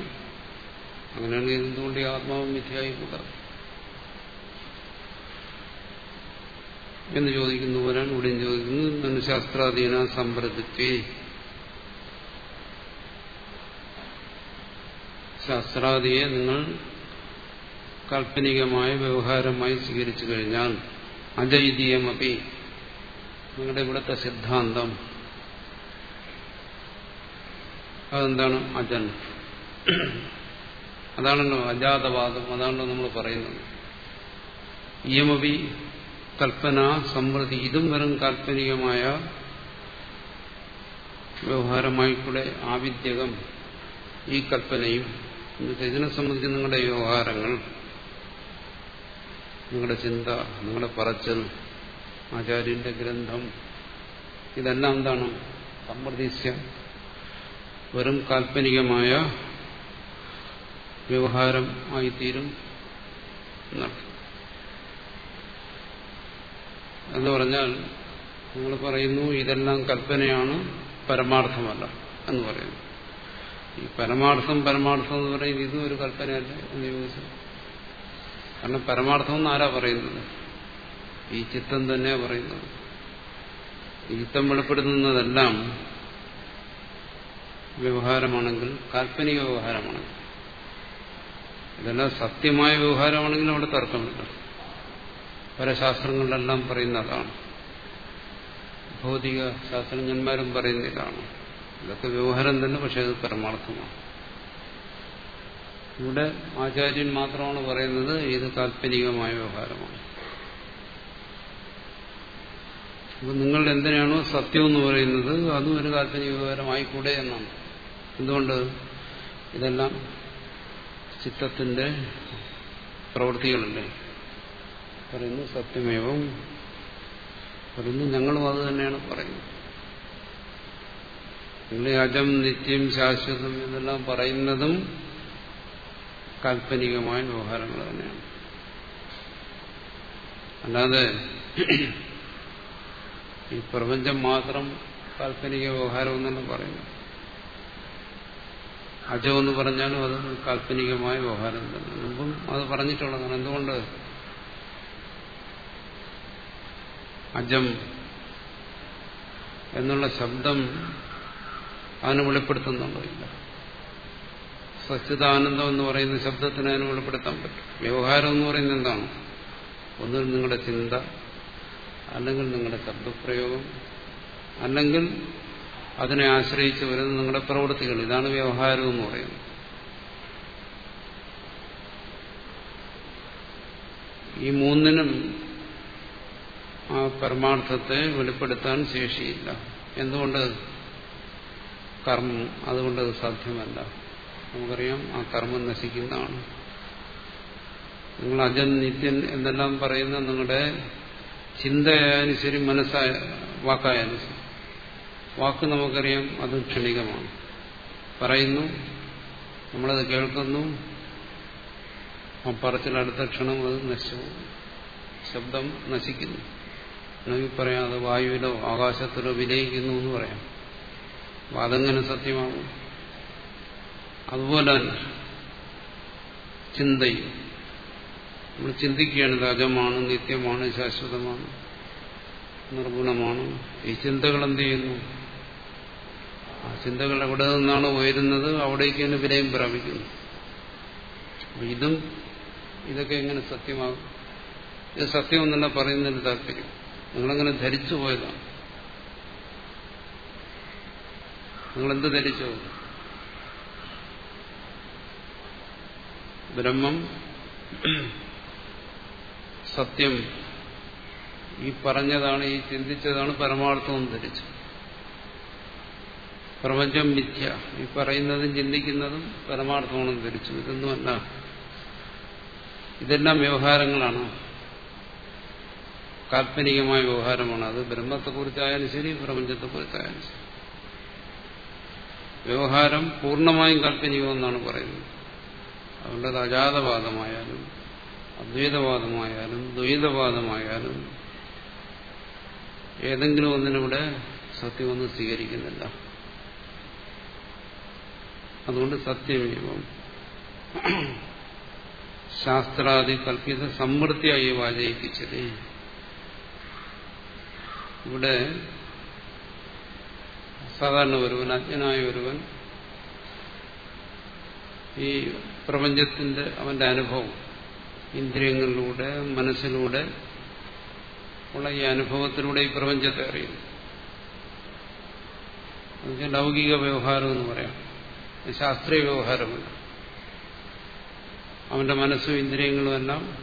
അങ്ങനെയാണെങ്കിൽ എന്തുകൊണ്ട് ഈ ആത്മാവ് മിഥ്യയായി കൂടാ എന്ന് ചോദിക്കുന്നവരാണ് ഇവിടെയും ചോദിക്കുന്നത് ശാസ്ത്രാധീന സമ്പ്രദിത്വേ ശാസ്ത്രാദിയെ നിങ്ങൾ കാൽപ്പനികമായ വ്യവഹാരമായി സ്വീകരിച്ചു കഴിഞ്ഞാൽ അജൈതീയമപി നിങ്ങളുടെ ഇവിടുത്തെ സിദ്ധാന്തം അതെന്താണ്? അജൻ. അതാണല്ലോ അജാതവാദം അതാണല്ലോ നമ്മൾ പറയുന്നത്. ഇയമപി കൽപ്പന സമൃദ്ധി ഇതും വെറും കാൽപ്പനികമായ വ്യവഹാരമായിക്കൂടെ ആവിദ്യകം ഈ കൽപ്പനയും. ഇതിനെ സംബന്ധിച്ച് നിങ്ങളുടെ വ്യവഹാരങ്ങൾ നിങ്ങളുടെ ചിന്ത നിങ്ങളുടെ പറച്ചൽ ആചാര്യന്റെ ഗ്രന്ഥം ഇതെല്ലാം എന്താണ്? സമ്മർദ്ദിസ്യ വെറും കാൽപ്പനികമായ വ്യവഹാരം ആയിത്തീരും എന്ന് പറഞ്ഞാൽ നിങ്ങൾ പറയുന്നു ഇതെല്ലാം കൽപ്പനയാണ് പരമാർത്ഥമല്ല എന്ന് പറയുന്നു. ഈ പരമാർത്ഥം പരമാർത്ഥം എന്ന് പറയുന്നത് ഇതും ഒരു കൽപ്പനയല്ലേ എന്ന് ചോദിച്ചു കാരണം പരമാർത്ഥം എന്ന് ആരാ പറയുന്നത്? ഈ ചിത്തം തന്നെയാ പറയുന്നത്. ഈ ചിത്തം വെളിപ്പെടുത്തുന്നതെല്ലാം വ്യവഹാരമാണെങ്കിൽ കാൽപ്പനിക വ്യവഹാരമാണെങ്കിൽ. ഇതെല്ലാം സത്യമായ വ്യവഹാരമാണെങ്കിൽ അവിടെ തർക്കമില്ല. പല ശാസ്ത്രങ്ങളിലെല്ലാം പറയുന്ന അതാണ് ഭൗതിക ശാസ്ത്രജ്ഞന്മാരും പറയുന്ന ഇതാണ് ഇതൊക്കെ വ്യവഹാരം തന്നെ പക്ഷേ അത് പരമാർത്ഥമാണ്. ഇവിടെ ആചാര്യൻ മാത്രമാണ് പറയുന്നത് ഇത് കാൽപ്പനികമായ വ്യവഹാരമാണ്. അപ്പൊ നിങ്ങൾ എന്തിനാണോ സത്യം എന്ന് പറയുന്നത് അതും ഒരു കാൽപ്പനിക വ്യവഹാരമായിക്കൂടെ എന്നാണ്. എന്തുകൊണ്ട്? ഇതെല്ലാം ചിത്തത്തിന്റെ പ്രവൃത്തികളല്ലേ? പറയുന്നു സത്യമേവം. പറയുന്നു ഞങ്ങളും അത് തന്നെയാണ് പറയുന്നത്. നിങ്ങൾ അജം നിത്യം ശാശ്വതം എന്നെല്ലാം പറയുന്നതും കാൽപ്പനികമായ വ്യവഹാരങ്ങൾ തന്നെയാണ്. അല്ലാതെ ഈ പ്രപഞ്ചം മാത്രം കാൽപ്പനിക വ്യവഹാരം എന്നല്ല പറയുന്നു അജം എന്ന് പറഞ്ഞാലും അത് കാൽപ്പനികമായ വ്യവഹാരം തന്നെ മുമ്പും അത് പറഞ്ഞിട്ടുള്ളതാണ്. എന്തുകൊണ്ട്? അജം എന്നുള്ള ശബ്ദം അതിനെ വെളിപ്പെടുത്തുന്നുണ്ടോ ഇല്ല? സച്ചിദാനന്ദം എന്ന് പറയുന്ന ശബ്ദത്തിന് അതിനെ വെളിപ്പെടുത്താൻ പറ്റും. വ്യവഹാരം എന്ന് പറയുന്നത് എന്താണ്? ഒന്നിൽ നിങ്ങളുടെ ചിന്ത അല്ലെങ്കിൽ നിങ്ങളുടെ ശബ്ദപ്രയോഗം അല്ലെങ്കിൽ അതിനെ ആശ്രയിച്ച് വരുന്ന നിങ്ങളുടെ പ്രവൃത്തികൾ. ഇതാണ് വ്യവഹാരം എന്ന് പറയുന്നത്. ഈ മൂന്നിനും ആ പരമാർത്ഥത്തെ വെളിപ്പെടുത്താൻ ശേഷിയില്ല. എന്തുകൊണ്ട്? കർമ്മം. അതുകൊണ്ട് അത് സാധ്യമല്ല. നമുക്കറിയാം ആ കർമ്മം നശിക്കുന്നതാണ്. നിങ്ങൾ അജൻ നിത്യൻ എന്നെല്ലാം പറയുന്ന നിങ്ങളുടെ ചിന്തയായാലും ശരി മനസ്സായ വാക്കായാലും ശരി വാക്ക് നമുക്കറിയാം അത് ക്ഷണികമാണ്. പറയുന്നു നമ്മളത് കേൾക്കുന്നു ആ പറച്ചിൽ അടുത്ത ക്ഷണം അത് നശിച്ചു. ശബ്ദം നശിക്കുന്നു. അല്ലെങ്കിൽ പറയാം അത് വായുവിലോ ആകാശത്തിലോ വിലയിക്കുന്നു എന്ന് പറയാം. അപ്പം അതെങ്ങനെ സത്യമാകും അതുപോലെ തന്നെ ചിന്തയും. നമ്മൾ ചിന്തിക്കുകയാണ് ഇത് നിത്യമാണ് ശാശ്വതമാണ് നിർഗുണമാണ്. ഈ ചിന്തകൾ എന്ത് ചെയ്യുന്നു? ആ ചിന്തകൾ എവിടെ നിന്നാണ് ഉയരുന്നത് അവിടേക്ക് തന്നെ വിലയും പ്രാപിക്കുന്നു. ഇതും ഇതൊക്കെ എങ്ങനെ സത്യമാകും? ഇത് സത്യം എന്നല്ല പറയുന്നതിന് താല്പര്യം. നിങ്ങളങ്ങനെ ധരിച്ചു പോയതാണ് നിങ്ങളെന്ത് ധരിച്ചു? ബ്രഹ്മം സത്യം ഈ പറഞ്ഞതാണ് ഈ ചിന്തിച്ചതാണ് പരമാർത്ഥവും ധരിച്ചു പ്രപഞ്ചം മിഥ്യ. ഈ പറയുന്നതും ചിന്തിക്കുന്നതും പരമാർത്ഥമാണെന്ന് ധരിച്ചു ഇതൊന്നുമല്ല. ഇതെല്ലാം വ്യവഹാരങ്ങളാണ്. കാൽപ്പനികമായ വ്യവഹാരമാണ്. അത് ബ്രഹ്മത്തെക്കുറിച്ചായാലും ശരി പ്രപഞ്ചത്തെക്കുറിച്ചായാലും ശരി. വ്യവഹാരം പൂർണമായും കാൽപ്പനികമെന്നാണ് പറയുന്നത്. അതുകൊണ്ട് അത് അജാതവാദമായാലും അദ്വൈതവാദമായാലും ദ്വൈതവാദമായാലും ഏതെങ്കിലും ഒന്നിനിവിടെ സത്യമൊന്നും സ്വീകരിക്കുന്നില്ല. അതുകൊണ്ട് സത്യമേവം ശാസ്ത്രാദി കൽപ്പിത സമൃദ്ധിയായി വാചയിപ്പിച്ചത്. ഇവിടെ സാധാരണ ഒരുവൻ അജ്ഞനായ ഒരുവൻ ഈ പ്രപഞ്ചത്തിന്റെ അവന്റെ അനുഭവം. ഇന്ദ്രിയങ്ങളിലൂടെ മനസ്സിലൂടെ ഉള്ള ഈ അനുഭവത്തിലൂടെ ഈ പ്രപഞ്ചത്തെ അറിയുന്നു. അതൊക്കെ ലൗകിക വ്യവഹാരം എന്ന് പറയാം. ശാസ്ത്രീയ വ്യവഹാരമല്ല. അവന്റെ മനസ്സും ഇന്ദ്രിയങ്ങളും എല്ലാം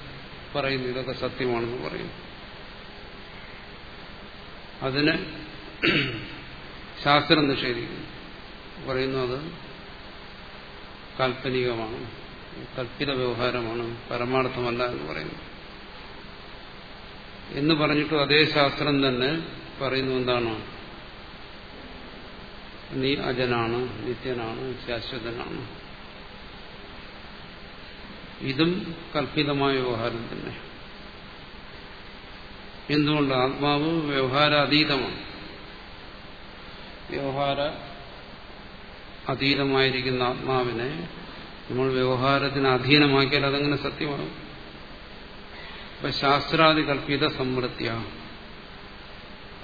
പറയുന്നു. ഇതൊക്കെ സത്യമാണെന്ന് പറയുന്നു. അതിന് ശാസ്ത്രം നിഷേധിക്കുന്നു. പറയുന്നു അത് കാൽപ്പനികമാണ്. കൽപ്പിത വ്യവഹാരമാണ്. പരമാർത്ഥമല്ല എന്ന് പറയുന്നു. എന്ന് പറഞ്ഞിട്ടും അതേ ശാസ്ത്രം തന്നെ പറയുന്നു എന്താണ്? നീ അജനാണ് നിത്യനാണ് ശാശ്വതനാണ്. ഇതും കൽപ്പിതമായ വ്യവഹാരം തന്നെ. എന്തുകൊണ്ട്? ആത്മാവ് വ്യവഹാര അതീതമാണ് വ്യവഹാര അതീതമായിരിക്കുന്ന ആത്മാവിനെ നമ്മൾ വ്യവഹാരത്തിന് അധീനമാക്കിയാൽ അതങ്ങനെ സത്യമാകും അപ്പൊ ശാസ്ത്രാദി കൽപ്പിത സമൃദ്ധിയ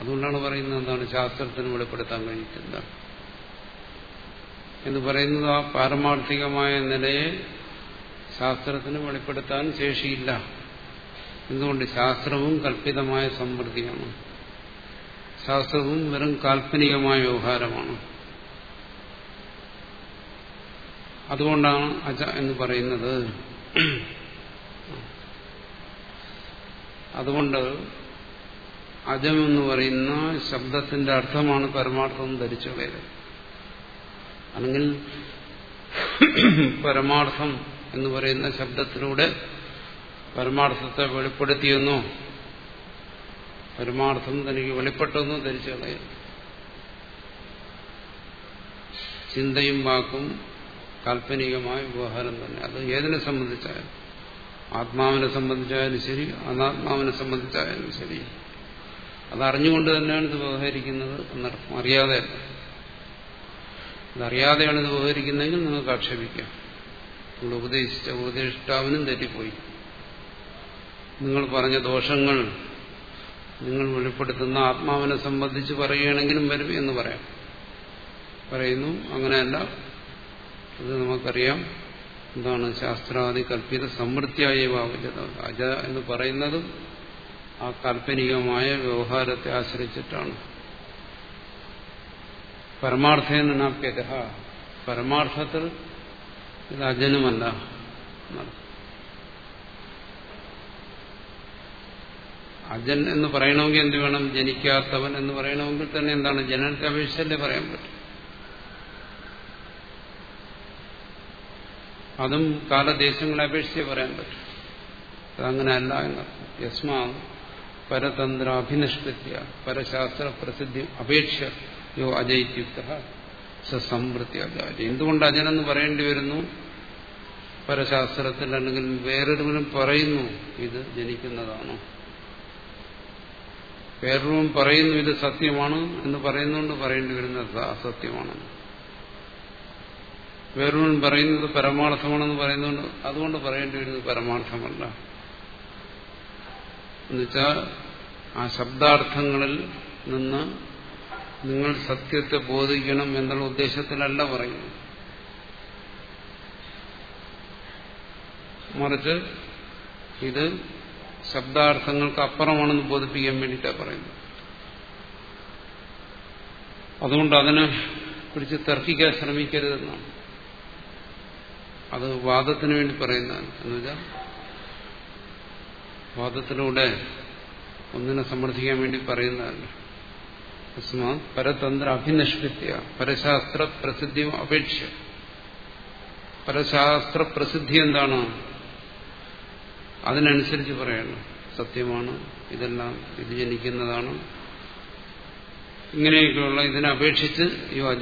അതുകൊണ്ടാണ് പറയുന്നത് എന്താണ് ശാസ്ത്രത്തിന് വെളിപ്പെടുത്താൻ കഴിയത്തില്ല എന്ന് പറയുന്നത് ആ പാരമാർത്ഥികമായ നിലയെ ശാസ്ത്രത്തിന് വെളിപ്പെടുത്താൻ ശേഷിയില്ല. എന്തുകൊണ്ട്? ശാസ്ത്രവും കൽപ്പിതമായ സമൃദ്ധിയാണ് ശാസ്ത്രവും വെറും കാൽപ്പനികമായ വ്യവഹാരമാണ്. അതുകൊണ്ടാണ് അജ എന്ന് പറയുന്നത്. അതുകൊണ്ട് അജം എന്ന് പറയുന്ന ശബ്ദത്തിന്റെ അർത്ഥമാണ് പരമാർത്ഥം ധരിച്ചു കളയത് അല്ലെങ്കിൽ പരമാർത്ഥം എന്ന് പറയുന്ന ശബ്ദത്തിലൂടെ പരമാർത്ഥത്തെ വെളിപ്പെടുത്തിയെന്നോ പരമാർത്ഥം തനിക്ക് വെളിപ്പെട്ടെന്നോ ധരിച്ചു കളയരുത് ചിന്തയും വാക്കും കാൽപ്പനികമായ വ്യവഹാരം തന്നെ. അത് ഏതിനെ സംബന്ധിച്ചായാലും ആത്മാവിനെ സംബന്ധിച്ചായാലും ശരി അനാത്മാവിനെ സംബന്ധിച്ചായാലും ശരി. അതറിഞ്ഞുകൊണ്ട് തന്നെയാണ് ഇത് വ്യവഹരിക്കുന്നത് എന്നർത്ഥം. അറിയാതെ അതറിയാതെയാണ് ഇത് വ്യവഹരിക്കുന്നതെങ്കിൽ നിങ്ങൾക്ക് ആക്ഷേപിക്കാം. നിങ്ങൾ ഉപദേശിച്ച ഉപദേഷ്ടാവിനും തെറ്റിപ്പോയി. നിങ്ങൾ പറഞ്ഞ ദോഷങ്ങൾ നിങ്ങൾ വെളിപ്പെടുത്തുന്ന ആത്മാവിനെ സംബന്ധിച്ച് പറയുകയാണെങ്കിലും വരും എന്ന് പറയാം. പറയുന്നു അങ്ങനെയല്ല. ഇത് നമുക്കറിയാം. എന്താണ്? ശാസ്ത്രാദി കൽപ്പിത ഭാവിച്ചത് അജ എന്ന് പറയുന്നതും ആ കാൽപ്പനികമായ വ്യവഹാരത്തെ ആശ്രയിച്ചിട്ടാണ്. പരമാർത്ഥേനാപ്യത പരമാർത്ഥത്തിൽ ഇത് അജനുമല്ല അജൻ എന്ന് പറയണമെങ്കിൽ എന്ത് വേണം? ജനിക്കാത്തവൻ എന്ന് പറയണമെങ്കിൽ തന്നെ എന്താണ്? ജനനത്തെ അപേക്ഷിച്ചല്ലേ പറയാൻ പറ്റും. അതും കാലദേശങ്ങളെ അപേക്ഷിച്ചേ പറയാൻ പറ്റും. അതങ്ങനെയല്ല എന്നർത്ഥം. യസ്മാ പരതന്ത്ര അഭിനിഷ്കൃത്യ പരശാസ്ത്ര പ്രസിദ്ധി അപേക്ഷ യോ അജയിത്യുക്ത സസംവൃത്തി അജാജ എന്തുകൊണ്ട് അജനെന്ന് പറയേണ്ടി വരുന്നു? പരശാസ്ത്രത്തിൽ അല്ലെങ്കിൽ വേറൊരുവനും പറയുന്നു ഇത് ജനിക്കുന്നതാണ്. വേറൊരുവൻ പറയുന്നു ഇത് സത്യമാണ് എന്ന് പറയുന്നുകൊണ്ട് പറയേണ്ടി വരുന്നത് അസത്യമാണ് വേറൊരുവൻ പറയുന്നത് പരമാർത്ഥമാണെന്ന് പറയുന്നുണ്ട് അതുകൊണ്ട് പറയേണ്ടി വരുന്നത് പരമാർത്ഥമല്ല. എന്നുവെച്ചാൽ ആ ശബ്ദാർത്ഥങ്ങളിൽ നിന്ന് നിങ്ങൾ സത്യത്തെ ബോധിക്കണം എന്നുള്ള ഉദ്ദേശത്തിലല്ല പറയുന്നത്. മറിച്ച് ഇത് ശബ്ദാർത്ഥങ്ങൾക്ക് അപ്പുറമാണെന്ന് ബോധിപ്പിക്കാൻ വേണ്ടിയിട്ടാണ് പറയുന്നത്. അതുകൊണ്ട് അതിനെ കുറിച്ച് തർക്കിക്കാൻ ശ്രമിക്കരുതെന്നാണ്. അത് വാദത്തിന് വേണ്ടി പറയുന്നതാണ് എന്നുവെച്ചാൽ വാദത്തിലൂടെ ഒന്നിനെ സമർത്ഥിക്കാൻ വേണ്ടി പറയുന്നതല്ല. തസ്മാ പരതന്ത്ര അഭിനഷ്പിത്യ പരശാസ്ത്ര പ്രസിദ്ധി അപേക്ഷ. പരശാസ്ത്ര പ്രസിദ്ധി എന്താണ്? അതിനനുസരിച്ച് പറയണം. സത്യമാണ് ഇതെല്ലാം ഇത് ജനിക്കുന്നതാണ് ഇങ്ങനെയൊക്കെയുള്ള ഇതിനെ അപേക്ഷിച്ച് യോ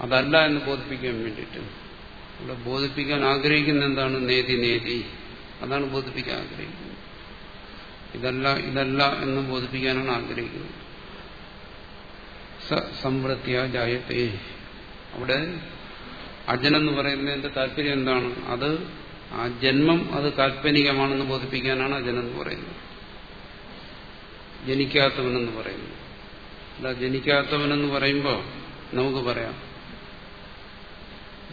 അതല്ല എന്ന് ബോധിപ്പിക്കാൻ വേണ്ടിയിട്ട്. ഇവിടെ ബോധിപ്പിക്കാൻ ആഗ്രഹിക്കുന്ന എന്താണ്? നേതി നേതി. അതാണ് ബോധിപ്പിക്കാൻ ആഗ്രഹിക്കുന്നത്. ഇതല്ല ഇതല്ല എന്ന് ബോധിപ്പിക്കാനാണ് ആഗ്രഹിക്കുന്നത്. സംവൃത്തിയ ജായത്തെ അവിടെ അജനെന്ന് പറയുന്നതിന്റെ താല്പര്യം എന്താണ്? അത് ആ ജന്മം അത് കാൽപ്പനികമാണെന്ന് ബോധിപ്പിക്കാനാണ് അജനെന്ന് പറയുന്നത്. ജനിക്കാത്തവനെന്ന് പറയുന്നു അല്ല ജനിക്കാത്തവനെന്ന് പറയുമ്പോൾ നമുക്ക് പറയാം.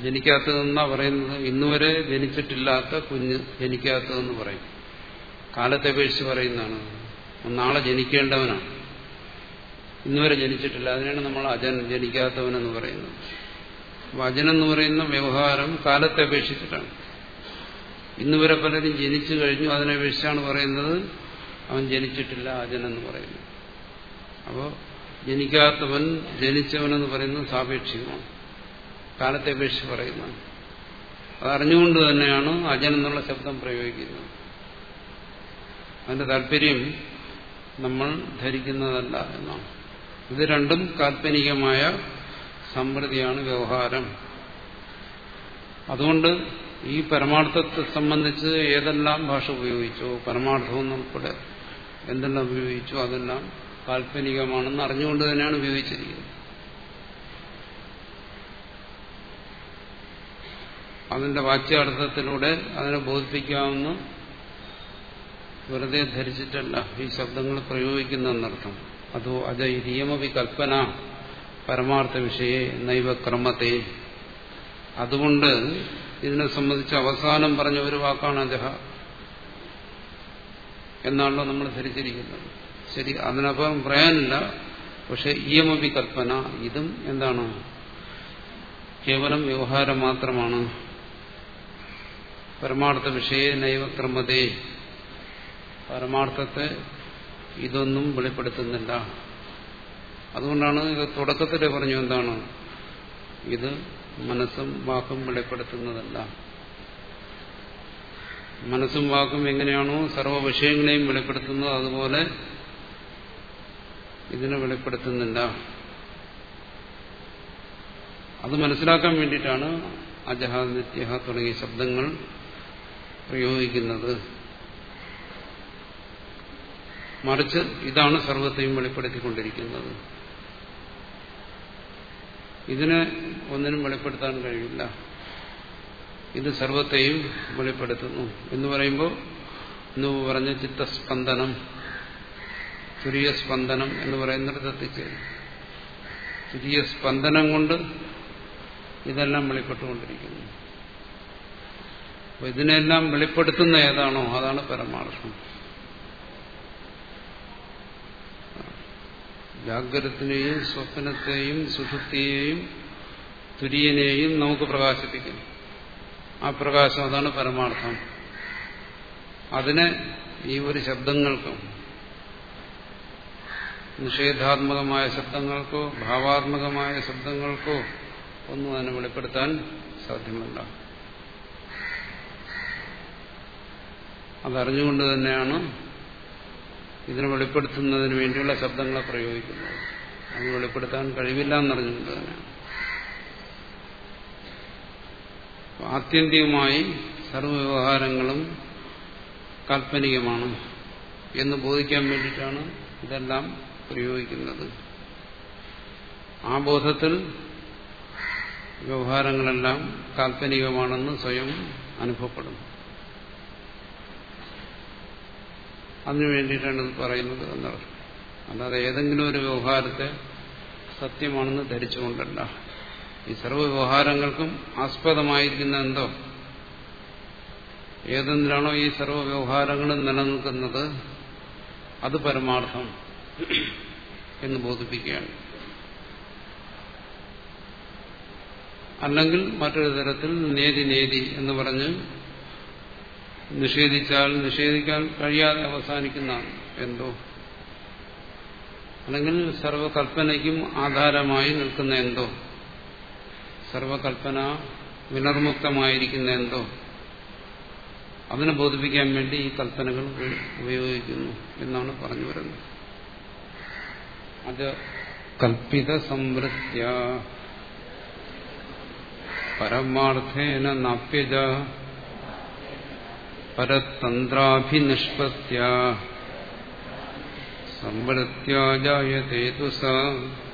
ജനിക്കാത്തതെന്നാ പറയുന്നത്. ഇന്നുവരെ ജനിച്ചിട്ടില്ലാത്ത കുഞ്ഞ് ജനിക്കാത്തതെന്ന് പറയും. കാലത്തെ അപേക്ഷിച്ച് പറയുന്നതാണ്. നാളെ ജനിക്കേണ്ടവനാണ്. ഇന്നുവരെ ജനിച്ചിട്ടില്ല. അതിനാണ് നമ്മൾ അജൻ ജനിക്കാത്തവനെന്ന് പറയുന്നത്. അപ്പൊ എന്ന് പറയുന്ന വ്യവഹാരം കാലത്തെ അപേക്ഷിച്ചിട്ടാണ്. ഇന്നുവരെ പലരും ജനിച്ചു കഴിഞ്ഞു. അതിനപേക്ഷിച്ചാണ് പറയുന്നത് അവൻ ജനിച്ചിട്ടില്ല അജനെന്ന് പറയുന്നു അപ്പോൾ ജനിക്കാത്തവൻ ജനിച്ചവനെന്ന് പറയുന്നത് സാപേക്ഷികമാണ്. കാലത്തെ അപേക്ഷിച്ച് പറയുന്നതാണ് അതറിഞ്ഞുകൊണ്ട് തന്നെയാണ് അജൻ എന്നുള്ള ശബ്ദം പ്രയോഗിക്കുന്നത്. അതിന്റെ താല്പര്യം നമ്മൾ ധരിക്കുന്നതല്ല എന്നാണ്. ഇത് രണ്ടും കാൽപ്പനികമായ സമൃദ്ധിയാണ് വ്യവഹാരം. അതുകൊണ്ട് ഈ പരമാർത്ഥത്തെ സംബന്ധിച്ച് ഏതെല്ലാം ഭാഷ ഉപയോഗിച്ചോ പരമാർത്ഥവും ഉൾപ്പെടെ എന്തെല്ലാം ഉപയോഗിച്ചോ അതെല്ലാം കാൽപ്പനികമാണെന്ന് അറിഞ്ഞുകൊണ്ട് തന്നെയാണ് ഉപയോഗിച്ചിരിക്കുന്നത്. അതിന്റെ വാച്യാർത്ഥത്തിലൂടെ അതിനെ ബോധിപ്പിക്കാമെന്ന് വെറുതെ ധരിച്ചിട്ടല്ല ഈ ശബ്ദങ്ങൾ പ്രയോഗിക്കുന്നതെന്നർത്ഥം. അതോ അജ നിയമവി കൽപ്പന പരമാർത്ഥ വിഷയെ നൈവ ക്രമത്തെ. അതുകൊണ്ട് ഇതിനെ സംബന്ധിച്ച് അവസാനം പറഞ്ഞ ഒരു വാക്കാണ് അജഹ എന്നാണല്ലോ നമ്മൾ ധരിച്ചിരിക്കുന്നത്. ശരി അതിനപ്പുറം പറയാനില്ല. പക്ഷെ ഇയമപി കൽപ്പന ഇതും എന്താണ്? കേവലം വ്യവഹാരം മാത്രമാണ്. പരമാർത്ഥ വിഷയ നൈവക്രമതേ പരമാർത്ഥത്തെ ഇതൊന്നും വെളിപ്പെടുത്തുന്നില്ല. അതുകൊണ്ടാണ് ഇത് തുടക്കത്തിൽ പറഞ്ഞു എന്താണ്? ഇത് മനസ്സും വാക്കും വെളിപ്പെടുത്തുന്നതല്ല. മനസ്സും വാക്കും എങ്ങനെയാണോ സർവ വിഷയങ്ങളെയും വെളിപ്പെടുത്തുന്നത് അതുപോലെ ഇതിനെ വെളിപ്പെടുത്തുന്നില്ല. അത് മനസ്സിലാക്കാൻ വേണ്ടിയിട്ടാണ് അജഹ നിത്യഹ തുടങ്ങിയ ശബ്ദങ്ങൾ പ്രയോഗിക്കുന്നത്. മറിച്ച് ഇതാണ് സർവത്തെയും വെളിപ്പെടുത്തിക്കൊണ്ടിരിക്കുന്നത്. ഇതിനെ ഒന്നിനും വെളിപ്പെടുത്താൻ കഴിയില്ല. ഇത് സർവത്തെയും വെളിപ്പെടുത്തുന്നു. എന്ന് പറയുമ്പോൾ ഇന്ന് പറഞ്ഞ ചിത്തസ്പന്ദനം തുരിയ സ്പന്ദനം എന്ന് പറയുന്നിടത്ത് എത്തിച്ചേരും തുരിയ സ്പന്ദനം കൊണ്ട് ഇതെല്ലാം വെളിപ്പെട്ടുകൊണ്ടിരിക്കുന്നു. അപ്പൊ ഇതിനെല്ലാം വെളിപ്പെടുത്തുന്ന ഏതാണോ അതാണ് പരമാർത്ഥം. ജാഗ്രതത്തിനെയും സ്വപ്നത്തെയും സുഷുപ്തിയെയും തുര്യനെയും നമുക്ക് പ്രകാശിപ്പിക്കും. ആ പ്രകാശം അതാണ് പരമാർത്ഥം. അതിനെ ഈ ഒരു ശബ്ദങ്ങൾക്കും നിഷേധാത്മകമായ ശബ്ദങ്ങൾക്കോ ഭാവാത്മകമായ ശബ്ദങ്ങൾക്കോ ഒന്നും അതിനെ വെളിപ്പെടുത്താൻ സാധ്യമല്ല. അതറിഞ്ഞുകൊണ്ട് തന്നെയാണ് ഇതിനെ വെളിപ്പെടുത്തുന്നതിന് വേണ്ടിയുള്ള ശബ്ദങ്ങളെ പ്രയോഗിക്കുന്നത്. അത് വെളിപ്പെടുത്താൻ കഴിവില്ല എന്നറിഞ്ഞുകൊണ്ട് തന്നെയാണ്. ആത്യന്തികമായി സർവവ്യവഹാരങ്ങളും കാൽപ്പനികമാണ് എന്ന് ബോധിക്കാൻ വേണ്ടിയിട്ടാണ് ഇതെല്ലാം പ്രയോഗിക്കുന്നത്. ആ ബോധത്തിൽ വ്യവഹാരങ്ങളെല്ലാം കാൽപ്പനികമാണെന്ന് സ്വയം അനുഭവപ്പെടുന്നു. അതിനു വേണ്ടിയിട്ടാണ് ഇത് പറയുന്നത് എന്നർത്ഥം അല്ലാതെ ഏതെങ്കിലും ഒരു വ്യവഹാരത്തെ സത്യമാണെന്ന് ധരിച്ചുകൊണ്ടല്ല. ഈ സർവ വ്യവഹാരങ്ങൾക്കും ആസ്പദമായിരിക്കുന്ന എന്തോ? ഏതെന്തിനാണോ ഈ സർവ വ്യവഹാരങ്ങളും നിലനിൽക്കുന്നത് അത് പരമാർത്ഥം എന്ന് ബോധിപ്പിക്കുകയാണ്. അല്ലെങ്കിൽ മറ്റൊരു തരത്തിൽ നേതി നേതി എന്ന് പറഞ്ഞ് നിഷേധിച്ചാൽ നിഷേധിക്കാൻ കഴിയാതെ അവസാനിക്കുന്നതാണ്. എന്തോ? അല്ലെങ്കിൽ സർവകൽപ്പനയ്ക്കും ആധാരമായി നിൽക്കുന്ന എന്തോ? സർവകൽപ്പന വിനർമുക്തമായിരിക്കുന്ന എന്തോ? അതിനെ ബോധിപ്പിക്കാൻ വേണ്ടി ഈ കൽപ്പനകൾ ഉപയോഗിക്കുന്നു എന്നാണ് പറഞ്ഞു വരുന്നത്. അത് കൽപ്പിത സംവൃത്യ. പരമാർത്ഥേന നാപ്യജ. പരതന്ത്രാഭിനിഷ്പത്യ സംവൃത്യാജായതേ തു സ ശരി